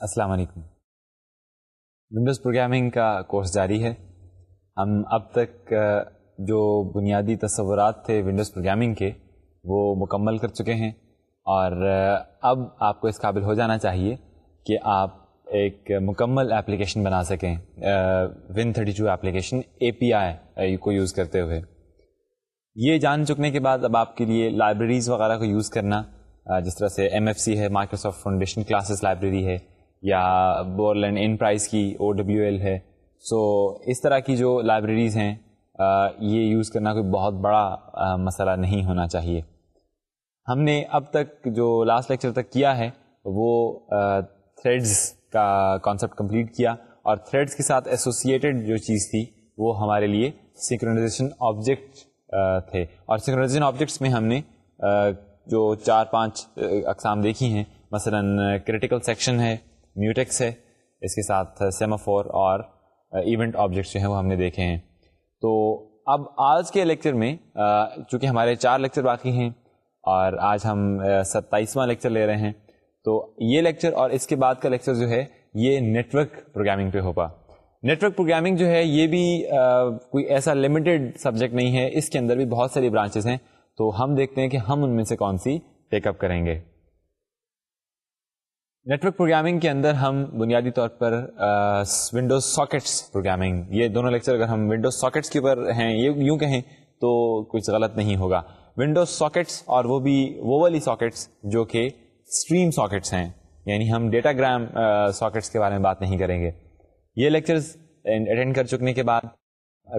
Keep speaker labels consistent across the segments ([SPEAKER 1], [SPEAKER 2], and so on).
[SPEAKER 1] السلام علیکم۔ Windows programming کا کورس جاری ہے۔ ہم اب تک جو بنیادی تصورات تھے ونڈوز پروگرامنگ کے، وہ مکمل کر چکے ہیں۔ اور اب آپ کو اس قابل ہو جانا چاہیے کہ آپ ایک مکمل اپلیکیشن بنا سکیں۔ One thirty two application API پی آئی کو یوز کرتے ہوئے۔ یہ جان چکنے کے بعد اب آپ کے لیے لائبریریز وغیرہ کو یوز کرنا جس طرح سے ایم ایف سی ہے مائکروسافٹ فاؤنڈیشن کلاسز لائبریری ہے یا بورلینڈ ان پرائز کی او ڈبلیو ایل ہے۔ سو اس طرح کی جو لائبریریز ہیں یہ یوز کرنا کوئی بہت بڑا مسئلہ نہیں ہونا چاہیے۔ ہم نے اب تک جو لاسٹ لیکچر تک کیا ہے، وہ تھریڈز کا کانسیپٹ کمپلیٹ کیا اور تھریڈز کے ساتھ ایسوسیٹیڈ جو چیز تھی، وہ ہمارے لیے سنکرونائزیشن آبجیکٹ تھے۔ اور سنکرونائزیشن آبجیکٹس میں ہم نے جو چار پانچ اقسام دیکھی ہیں۔ مثلا کریٹیکل سیکشن ہے میوٹیکس ہے، اس کے ساتھ سیمافور اور ایونٹ آبجیکٹس جو ہیں وہ ہم نے دیکھے ہیں۔ تو اب آج کے لیکچر میں چونکہ ہمارے چار لیکچر باقی ہیں اور آج ہم ستائیسواں لیکچر لے رہے ہیں، تو یہ لیکچر اور اس کے بعد کا لیکچر جو ہے، یہ نیٹورک پروگرامنگ پہ ہوگا۔ نیٹورک پروگرامنگ جو ہے، یہ بھی کوئی ایسا لمیٹیڈ سبجیکٹ نہیں ہے۔ اس کے اندر بھی بہت ساری برانچز ہیں۔ تو ہم دیکھتے ہیں کہ ہم ان میں سے کون سی ٹیک اپ کریں گے۔ نیٹورک پروگرامنگ کے اندر ہم بنیادی طور پر ونڈوز ساکٹس پروگرامنگ یہ دونوں لیکچر اگر ہم ونڈوز ساکٹس کے اوپر ہیں، یہ یوں کہیں تو کچھ غلط نہیں ہوگا۔ ونڈوز ساکٹس اور وہ بھی وہ والی ساکٹس جو کہ اسٹریم ساکٹس ہیں یعنی ہم ڈیٹا گرام ساکٹس کے بارے میں بات نہیں کریں گے۔ یہ لیکچرز اٹینڈ کر چکنے کے بعد،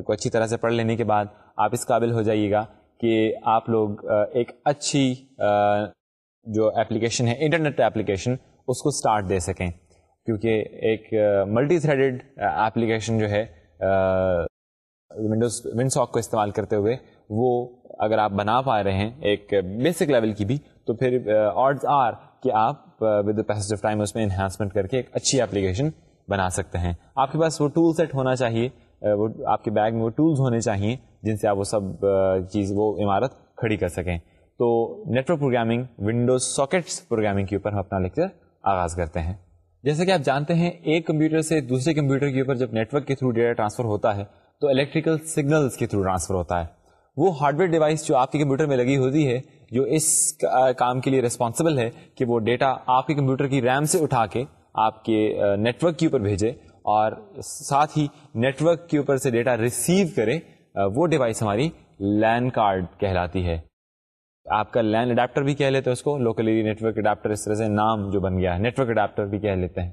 [SPEAKER 1] کو اچھی طرح سے پڑھ لینے کے بعد آپ اس قابل ہو جائیے گا کہ آپ لوگ ایک اچھی جو اپلیکیشن ہے انٹرنیٹ اپلیکیشن اس کو اسٹارٹ دے سکیں۔ کیونکہ ایک ملٹی تھریڈڈ اپلیکیشن جو ہے ونڈوز ون ساک کو استعمال کرتے ہوئے، وہ اگر آپ بنا پا رہے ہیں ایک بیسک لیول کی بھی، تو پھر آڈز آر کہ آپ ود پیس آف ٹائم اس میں انہانسمنٹ کر کے ایک اچھی اپلیکیشن بنا سکتے ہیں۔ آپ کے پاس وہ ٹول سیٹ ہونا چاہیے وہ، آپ کے بیگ میں وہ ٹولز ہونے چاہیے، جن سے آپ وہ سب چیز، وہ عمارت کھڑی کر سکیں۔ تو network programming windows sockets programming کے اوپر ہم اپنا لیکچر آغاز کرتے ہیں۔ جیسے کہ آپ جانتے ہیں، ایک کمپیوٹر سے دوسرے کمپیوٹر کے اوپر جب نیٹورک کے تھرو ڈیٹا ٹرانسفر ہوتا ہے، تو الیکٹریکل سگنلس کے تھرو ٹرانسفر ہوتا ہے۔ وہ ہارڈ ویئر ڈیوائس جو آپ کے کمپیوٹر میں لگی ہوتی ہے، جو اس کام کے لیے ریسپانسبل ہے کہ وہ ڈیٹا آپ کے کمپیوٹر کی ریم سے اٹھا کے آپ کے نیٹورک کے اوپر بھیجے اور ساتھ ہی نیٹورک کے اوپر سے ڈیٹا ریسیو کرے وہ ڈیوائس ہماری لین کارڈ کہلاتی ہے۔ آپ کا لین اڈاپٹر بھی کہہ لیتے ہیں اس کو لوکلی نیٹورک اڈاپٹر اس طرح سے نام جو بن گیا ہے نیٹورک اڈاپٹر بھی کہہ لیتے ہیں۔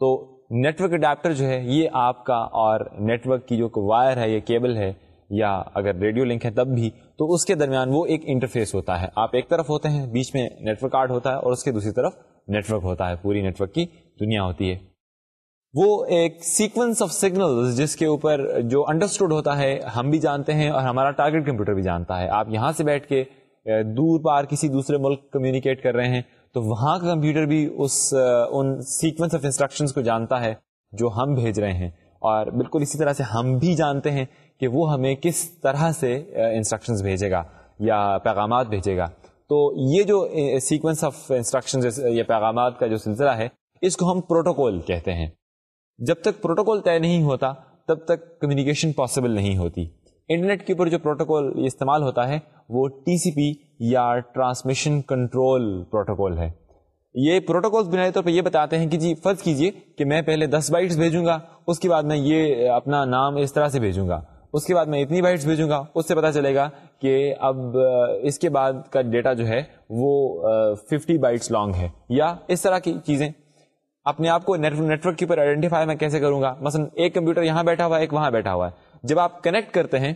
[SPEAKER 1] تو نیٹورک اڈاپٹر جو ہے، یہ آپ کا اور نیٹورک کی جو وائر ہے، یہ کیبل ہے، یا اگر ریڈیو لنک ہے تب بھی، تو اس کے درمیان وہ ایک انٹرفیس ہوتا ہے۔ آپ ایک طرف ہوتے ہیں، بیچ میں نیٹورک کارڈ ہوتا ہے اور اس کے دوسری طرف نیٹورک ہوتا ہے، پوری نیٹورک کی دنیا ہوتی ہے۔ وہ ایک سیکوینس آف سگنل جس کے اوپر جو انڈرسٹوڈ ہوتا ہے، ہم بھی جانتے ہیں اور ہمارا ٹارگیٹ کمپیوٹر بھی جانتا ہے۔ آپ یہاں سے بیٹھ کے دور پار کسی دوسرے ملک کمیونیکیٹ کر رہے ہیں، تو وہاں کا کمپیوٹر بھی اس ان سیکوینس آف انسٹرکشن کو جانتا ہے جو ہم بھیج رہے ہیں۔ اور بالکل اسی طرح سے ہم بھی جانتے ہیں کہ وہ ہمیں کس طرح سے انسٹرکشنز بھیجے گا یا پیغامات بھیجے گا۔ تو یہ جو سیکوینس آف انسٹرکشن یا پیغامات کا جو سلسلہ ہے، اس کو ہم پروٹوکول کہتے ہیں۔ جب تک پروٹوکول طے نہیں ہوتا، تب تک کمیونیکیشن پاسبل نہیں ہوتی۔ انٹرنیٹ کے اوپر جو پروٹوکول استعمال ہوتا ہے، وہ ٹی سی پی یا ٹرانسمیشن کنٹرول پروٹوکول ہے۔ یہ پروٹوکول بنیادی طور پہ یہ بتاتے ہیں کہ جی فرض کیجیے کہ میں پہلے دس بائٹس بھیجوں گا، اس کے بعد میں یہ اپنا نام اس طرح سے بھیجوں گا۔ اس کے بعد میں اتنی بائٹس بھیجوں گا، اس سے پتا چلے گا کہ اب اس کے بعد کا ڈیٹا جو ہے، وہ ففٹی بائٹس لانگ ہے۔ یا اس طرح کی چیزیں۔ اپنے آپ کو نیٹورک کے اوپر آئیڈینٹیفائی میں کیسے کروں گا؟ مثلا ایک کمپیوٹر یہاں بیٹھا ہوا ہے، ایک وہاں بیٹھا ہوا ہے۔ جب آپ کنیکٹ کرتے ہیں،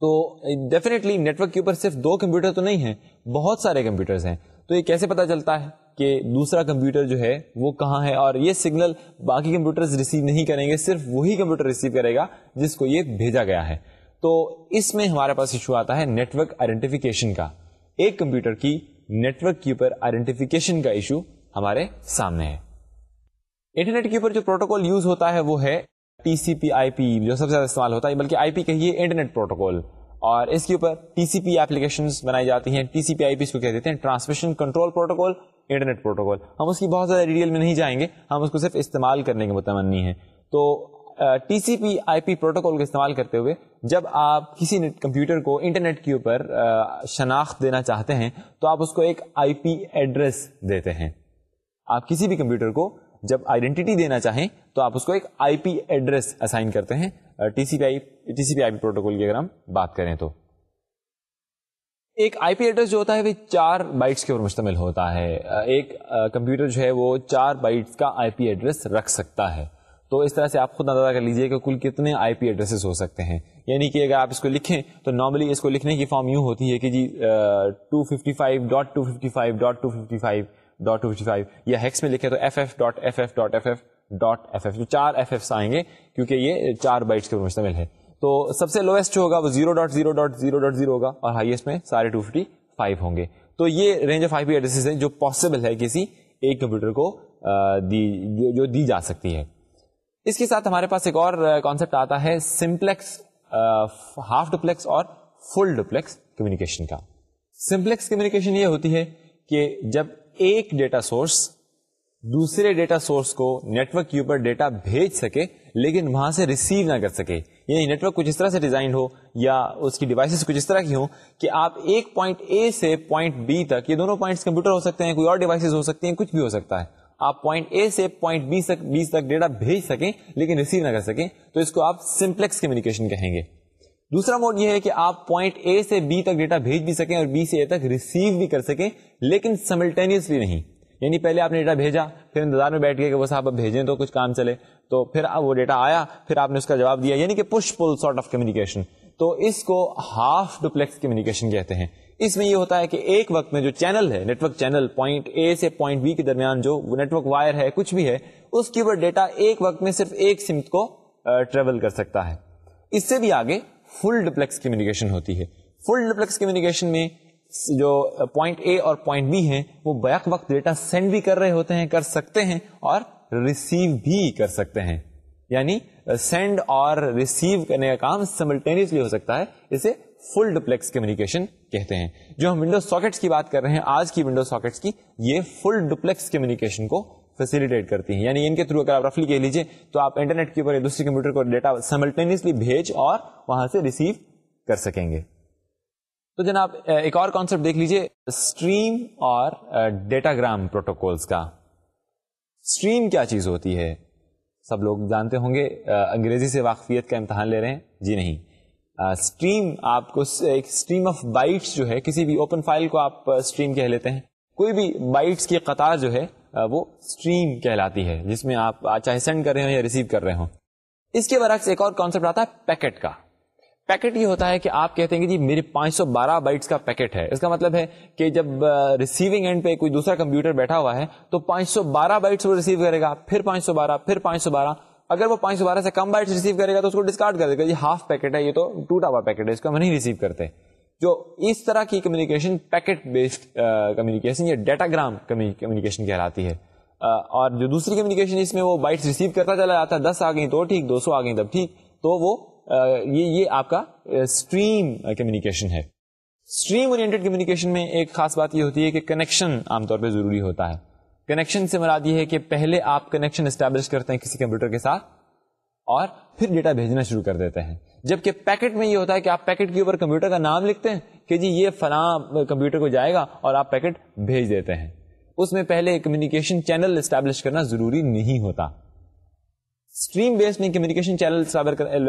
[SPEAKER 1] تو ڈیفینیٹلی نیٹورک کے اوپر صرف دو کمپیوٹر تو نہیں ہیں، بہت سارے کمپیوٹرز ہیں۔ تو یہ کیسے پتا چلتا ہے کہ دوسرا کمپیوٹر جو ہے، وہ کہاں ہے؟ اور یہ سگنل باقی کمپیوٹر ریسیو نہیں کریں گے، صرف وہی کمپیوٹر ریسیو کرے گا جس کو یہ بھیجا گیا ہے۔ تو اس میں ہمارے پاس ایشو آتا ہے نیٹورک آئیڈینٹیفیکیشن کا۔ ایک کمپیوٹر کی نیٹورک کے اوپر آئیڈینٹیفیکیشن کا ایشو ہمارے سامنے ہے۔ انٹرنیٹ کے اوپر جو پروٹوکول یوز ہوتا ہے، وہ ہے ٹی سی پی آئی پی جو سب سے زیادہ استعمال ہوتا ہے، بلکہ آئی پی کہیے انٹرنیٹ پروٹوکول اور اس کے اوپر ٹی سی پی ایپلیکیشن بنائی جاتی ہیں۔ ٹی سی پی آئی پی اس کو کہہ دیتے ہیں transmission control protocol internet protocol ہم اس کی بہت زیادہ ڈیٹیل میں نہیں جائیں گے، ہم اس کو صرف استعمال کرنے کے متمنی ہیں۔ تو T C P I P protocol کا استعمال کرتے ہوئے جب آپ کسی کمپیوٹر کو انٹرنیٹ کے اوپر شناخت دینا چاہتے ہیں، تو آپ اس کو ایک آئی پی ایڈریس دیتے ہیں۔ آپ کسی بھی کمپیوٹر کو جب آئیڈینٹی دینا چاہیں تو آپ اس کو ایک آئی پی ایڈریس اسائن کرتے ہیں۔ T C P I T C P I P protocol کی اگر ہم بات کریں تو۔ ایک آئی پی ایڈریس جو ہوتا ہے وہ چار بائٹس کے اوپر مشتمل ہوتا ہے۔ ایک کمپیوٹر جو ہے وہ چار بائٹس کا آئی پی ایڈریس رکھ سکتا ہے۔ تو اس طرح سے آپ خود اندازہ کر لیجیے کہ کل کتنے آئی پی ایڈریسز ہو سکتے ہیں۔ یعنی کہ اگر آپ اس کو لکھیں تو نارملی اس کو لکھنے کی فارم یوں ہوتی ہے کہ جی two fifty five dot two fifty five dot two fifty five dot two fifty five یا ہیکس میں لکھے تو F F dot F F dot F F dot F F جو چار ایف ایف آئیں گے کیونکہ یہ چار بائٹس کے اوپر مشتمل ہے تو سب سے لوئسٹ جو ہوگا وہ zero dot zero dot zero dot zero ہوگا اور ہائیسٹ میں سارے ٹو ففٹی فائیو ہوں گے۔ تو یہ range of I P address ہے جو پاسبل ہے کسی ایک کمپیوٹر کو دی، جو دی جا سکتی ہے اس کے ساتھ ہمارے پاس ایک اور کانسیپٹ آتا ہے سمپلیکس ہاف ڈوپلیکس اور فل ڈوپلیکس کمیونیکیشن کا۔ سمپلیکس کمیونیکیشن یہ ہوتی ہے کہ جب ایک ڈیٹا سورس دوسرے ڈیٹا سورس کو نیٹورک کے اوپر ڈیٹا بھیج سکے، لیکن وہاں سے ریسیو نہ کر سکے۔ یعنی نیٹورک کچھ اس طرح سے ڈیزائن ہو یا اس کی ڈیوائسز کچھ اس طرح کی ہوں کہ آپ ایک پوائنٹ اے سے پوائنٹ بی تک، یہ دونوں پوائنٹس کمپیوٹر ہو سکتے ہیں، کوئی اور ڈیوائسز ہو سکتی ہیں، کچھ بھی ہو سکتا ہے۔ آپ پوائنٹ اے سے پوائنٹ بی بی تک ڈیٹا بھیج سکیں، لیکن ریسیو نہ کر سکیں، تو اس کو آپ سمپلیکس کمیونیکیشن کہیں گے۔ دوسرا موڈ یہ ہے کہ آپ پوائنٹ اے سے بی تک ڈیٹا بھیج بھی سکیں اور بی سے اے تک ریسیو بھی کر سکیں، لیکن سملٹینیسلی نہیں۔ یعنی پہلے آپ نے ڈیٹا بھیجا، پھر انتظار میں بیٹھ گئے کہ وہ صاحب بھیجیں تو کچھ کام چلے۔ تو پھر وہ ڈیٹا آیا، پھر آپ نے اس کا جواب دیا۔ یعنی کہ push pull sort of communication تو اس کو ہاف ڈوپلیکس کمیونیکیشن کہتے ہیں۔ اس میں یہ ہوتا ہے کہ ایک وقت میں جو چینل ہے نیٹورک چینل پوائنٹ اے سے پوائنٹ بی کے درمیان جو نیٹورک وائر ہے، کچھ بھی ہے، اس کے اوپر ڈیٹا ایک وقت میں صرف ایک سمت کو ٹریول کر سکتا ہے۔ اس سے بھی آگے فل ڈپلیکس کمیونیکیشن ہوتی ہے۔ فل ڈپلیکس کمیونیکیشن میں جو پوائنٹ اے اور پوائنٹ بی ہے وہ بیک وقت ڈیٹا سینڈ بھی کر رہے ہوتے ہیں، کر سکتے ہیں اور ریسیو بھی کر سکتے ہیں۔ یعنی سینڈ اور ریسیو کرنے کا کام سملٹینیسلی ہو سکتا ہے، اسے فل ڈپلیکس کمیونیکیشن کہتے ہیں۔ جو ہم ونڈوز ساکٹس کی بات کر رہے ہیں، آج کی ونڈوز ساکٹس کی، یہ فل ڈپلیکس کمیونیکیشن کو فیسلٹیٹ کرتی ہیں۔ یعنی ان کے تھرو اگر آپ رفلی کہہ لیجیے تو آپ انٹرنیٹ کے اوپر ایک دوسرے کمپیوٹر کو ڈیٹا سملٹینیسلی بھیج اور وہاں سے ریسیو کر سکیں گے۔ تو جناب ایک اور کانسیپٹ دیکھ لیجیے اسٹریم اور ڈیٹا گرام پروٹوکولس کا۔ اسٹریم کیا چیز ہوتی ہے؟ سب لوگ جانتے ہوں گے انگریزی سے واقفیت کا امتحان لے رہے ہیں۔ جی نہیں۔ اسٹریم آپ کو ایک اسٹریم آف بائٹس جو ہے، کسی بھی اوپن فائل کو آپ اسٹریم کہہ لیتے ہیں۔ کوئی بھی بائٹس کی قطار جو ہے وہ اسٹریم کہلاتی ہے، جس میں آپ چاہے سینڈ کر رہے ہوں یا ریسیو کر رہے ہوں۔ اس کے برعکس ایک اور کانسیپٹ آتا ہے پیکٹ کا۔ پیکٹ یہ ہوتا ہے کہ آپ کہتے ہیں کہ جی میری پانچ سو بارہ بائٹس کا پیکٹ ہے۔ اس کا مطلب ہے کہ جب ریسیونگ اینڈ پہ کوئی دوسرا کمپیوٹر بیٹھا ہوا ہے تو پانچ سو بارہ بائٹس وہ ریسیو کرے گا، پھر پانچ سو بارہ، پھر پانچ سو بارہ۔ اگر وہ پانچ سو بارہ سے کم بائٹس ریسیو کرے گا تو اس کو ڈسکارڈ کر دے گا۔ یہ ہاف پیکٹ ہے، یہ تو ٹوٹا ہوا پیکٹ ہے، اس کو ہم نہیں ریسیو کرتے۔ جو اس طرح کی کمیونیکیشن پیکٹ بیسڈ کمیونیکیشن یا ڈیٹا گرام کمیونیکیشن کہلاتی ہے۔ اور جو دوسری کمیونیکیشن اس میں وہ بائٹس ریسیو کرتا چلا جاتا ہے، دس آ گئی تو ٹھیک، دو سو آ گئی تب ٹھیک۔ تو وہ یہ یہ آپ کا اسٹریم کمیونیکیشن ہے۔ اسٹریم اورینٹیڈ کمیونیکیشن میں ایک خاص بات یہ ہوتی ہے کہ کنیکشن عام طور پہ ضروری ہوتا ہے۔ کنیکشن سے مراد یہ ہے کہ پہلے آپ کنیکشن اسٹیبلش کرتے ہیں کسی کمپیوٹر کے ساتھ۔ اور پھر ڈیٹا بھیجنا شروع کر دیتے ہیں۔ جبکہ پیکٹ میں یہ ہوتا ہے کہ آپ پیکٹ کے اوپر کمپیوٹر کا نام لکھتے ہیں کہ جی یہ فلاں کمپیوٹر کو جائے گا اور آپ پیکٹ بھیج دیتے ہیں۔ اس میں پہلے کمیونیکیشن چینل اسٹیبلش کرنا ضروری نہیں ہوتا۔ اسٹریم بیس میں کمیونیکیشن چینل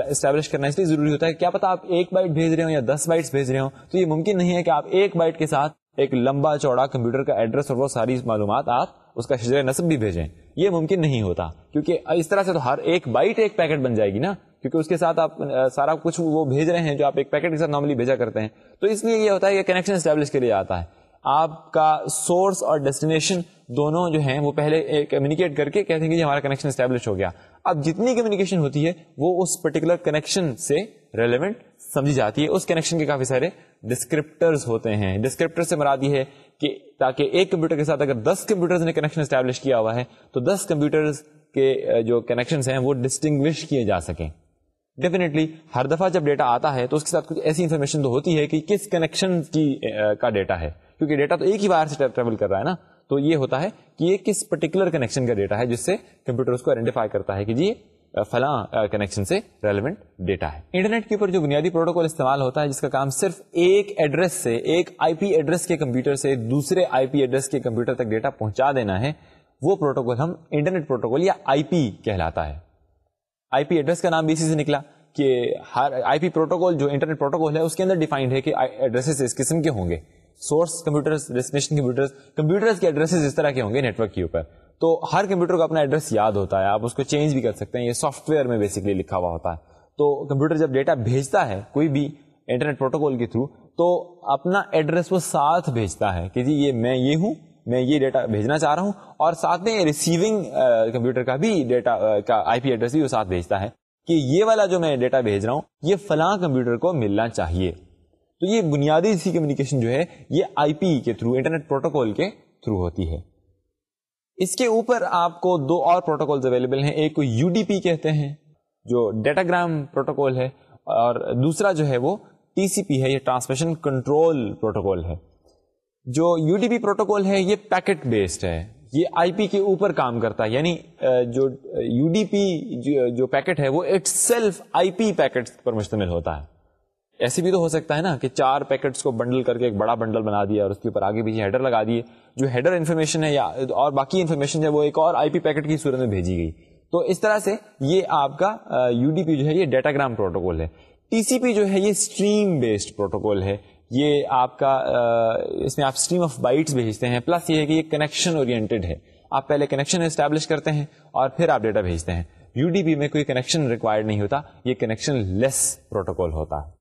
[SPEAKER 1] اسٹیبلش کرنا اس لیے ضروری ہوتا ہے کیا پتا آپ ایک بائٹ بھیج رہے ہو یا دس بائٹس بھیج رہے ہو تو یہ ممکن نہیں ہے کہ آپ ایک بائٹ کے ساتھ ایک لمبا چوڑا کمپیوٹر کا ایڈریس اور وہ ساری معلومات آپ اس کا شجر نصب بھی بھیجیں۔ یہ ممکن نہیں ہوتا، کیونکہ اس طرح سے تو ہر ایک بائٹ ایک پیکٹ بن جائے گی نا، کیونکہ اس کے ساتھ آپ سارا کچھ وہ بھیج رہے ہیں جو آپ ایک پیکٹ کے ساتھ نارملی بھیجا کرتے ہیں۔ تو اس لیے یہ ہوتا ہے کہ کنیکشن اسٹیبلش کے لیے آتا ہے۔ آپ کا سورس اور ڈیسٹینیشن دونوں جو ہیں، وہ پہلے کمیونیکیٹ کر کے کہتے ہیں کہ جی ہمارا کنیکشن اسٹیبلش ہو گیا۔ اب جتنی کمیونیکیشن ہوتی ہے، وہ اس پرٹیکولر کنیکشن سے ریلیونٹ سمجھی جاتی ہے۔ اس کنیکشن کے کافی سارے ڈسکرپٹرز ہوتے ہیں۔ ڈسکرپٹر سے مراد یہ ہے کہ تاکہ ایک کمپیوٹر کے ساتھ اگر دس کمپیوٹر نے کنیکشن اسٹیبلش کیا ہوا ہے، تو دس کمپیوٹر کے جو کنیکشن ہیں، وہ ڈسٹنگوش کیے جا سکیں۔ ڈیفینیٹلی ہر دفعہ جب ڈیٹا آتا ہے، تو اس کے ساتھ کچھ ایسی انفارمیشن تو ہوتی ہے کہ کس کنیکشن کی کا ڈیٹا ہے۔ کیونکہ ڈیٹا تو ایک ہی بار سے ٹریول کر رہا ہے نا، تو یہ ہوتا ہے کہ یہ کس پرٹیکولر کنیکشن کا ڈیٹا ہے، جس سے کمپیوٹر اس کو آئیڈینٹیفائی کرتا ہے کہ جی فلاں کنیکشن سے ریلیونٹ ڈیٹا ہے۔ انٹرنیٹ کے اوپر جو بنیادی پروٹوکول استعمال ہوتا ہے، جس کا کام صرف ایک ایڈریس سے، ایک آئی پی ایڈریس کے کمپیوٹر سے دوسرے آئی پی ایڈریس کے کمپیوٹر تک ڈیٹا پہنچا دینا ہے، وہ پروٹوکول ہم انٹرنیٹ پروٹوکول یا آئی پی کہلاتا ہے۔ آئی پی ایڈریس کا نام بھی اسی سے نکلا کہ ہر آئی پی پروٹوکول جو انٹرنیٹ پروٹوکول ہے، اس کے اندر ڈیفائنڈ ہے کہ ایڈریس اس قسم کے ہوں گے۔ Source computer destination computer computer کے ایڈریس اس طرح کے ہوں گے نیٹورک کے اوپر۔ تو ہر کمپیوٹر کو اپنا ایڈریس یاد ہوتا ہے، آپ اس کو چینج بھی کر سکتے ہیں، یہ سافٹ ویئر میں بیسکلی لکھا ہوا ہوتا ہے۔ تو کمپیوٹر جب ڈیٹا بھیجتا ہے، کوئی بھی انٹرنیٹ پروٹوکول کے تھرو تو اپنا ایڈریس وہ ساتھ بھیجتا ہے کہ جی یہ میں یہ ہوں، میں یہ ڈیٹا بھیجنا چاہ رہا ہوں، اور ساتھ میں ریسیونگ کمپیوٹر کا بھی ڈیٹا کا آئی پی ایڈریس بھی وہ ساتھ بھیجتا ہے کہ یہ والا جو میں ڈیٹا بھیج رہا ہوں، یہ فلاں کمپیوٹر کو ملنا چاہیے۔ تو یہ بنیادی سی کمیونیکیشن جو ہے، یہ آئی پی کے تھرو انٹرنیٹ پروٹوکول کے تھرو ہوتی ہے۔ اس کے اوپر آپ کو دو اور پروٹوکول اویلیبل ہیں۔ ایک کو یو ڈی پی کہتے ہیں، جو ڈیٹاگرام پروٹوکول ہے، اور دوسرا جو ہے وہ ٹی سی پی ہے، یہ ٹرانسمیشن کنٹرول پروٹوکول ہے۔ جو یو ڈی پی پروٹوکول ہے، یہ پیکٹ بیسڈ ہے۔ یہ آئی پی کے اوپر کام کرتا ہے۔ یعنی جو یو ڈی پی جو پیکٹ ہے، وہ اٹ سیلف آئی پی پیکٹ پر مشتمل ہوتا ہے۔ ایسے بھی تو ہو سکتا ہے نا کہ چار پیکٹس کو بنڈل کر کے ایک بڑا بنڈل بنا دیا اور اس کے اوپر آگے پیچھے ہیڈر لگا دیے، جو ہیڈر انفارمیشن ہے یا اور باقی انفارمیشن ہے، وہ ایک اور آئی پی پیکٹ کی صورت میں بھیجی گئی۔ تو اس طرح سے یہ آپ کا یو ڈی پی جو ہے یہ ڈیٹاگرام پروٹوکول ہے۔ ٹی سی پی جو ہے یہ اسٹریم بیسڈ پروٹوکول ہے۔ یہ آپ کا اس میں آپ اسٹریم آف بائٹس بھیجتے ہیں، پلس یہ ہے کہ یہ کنیکشن اورینٹیڈ ہے۔ آپ پہلے کنیکشن اسٹیبلش کرتے ہیں اور پھر آپ ڈیٹا بھیجتے ہیں۔ یو ڈی پی میں کوئی کنیکشن ریکوائرڈ نہیں ہوتا، یہ کنیکشن لیس پروٹوکول ہوتا۔ ہے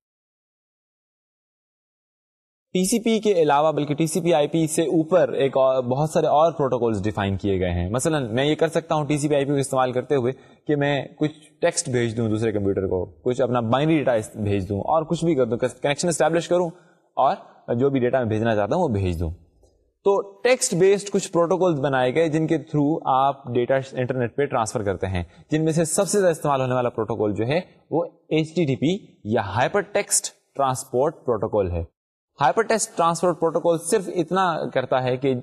[SPEAKER 1] ٹی سی پی کے علاوہ بلکہ ٹی سی پی آئی پی سے اوپر ایک اور بہت سارے اور پروٹوکولز ڈیفائن کیے گئے ہیں۔ مثلا میں یہ کر سکتا ہوں ٹی سی پی آئی پی کو استعمال کرتے ہوئے کہ میں کچھ ٹیکسٹ بھیج دوں دوسرے کمپیوٹر کو، کچھ اپنا بائنری ڈیٹا بھیج دوں اور کچھ بھی کر دوں کنیکشن اسٹیبلش کروں اور جو بھی ڈیٹا میں بھیجنا چاہتا ہوں وہ بھیج دوں۔ تو ٹیکسٹ بیسڈ کچھ پروٹوکول بنائے گئے جن کے تھرو آپ ڈیٹا انٹرنیٹ پہ ٹرانسفر کرتے ہیں۔ جن میں سے سب سے زیادہ استعمال ہونے والا پروٹوکول جو ہے وہ ایچ ٹی ٹی پی یا ہائپر ٹیکسٹ ٹرانسپورٹ پروٹوکول ہے۔ ہائپر ٹیکسٹ ٹرانسپورٹ پروٹوکول صرف اتنا کرتا ہے کہ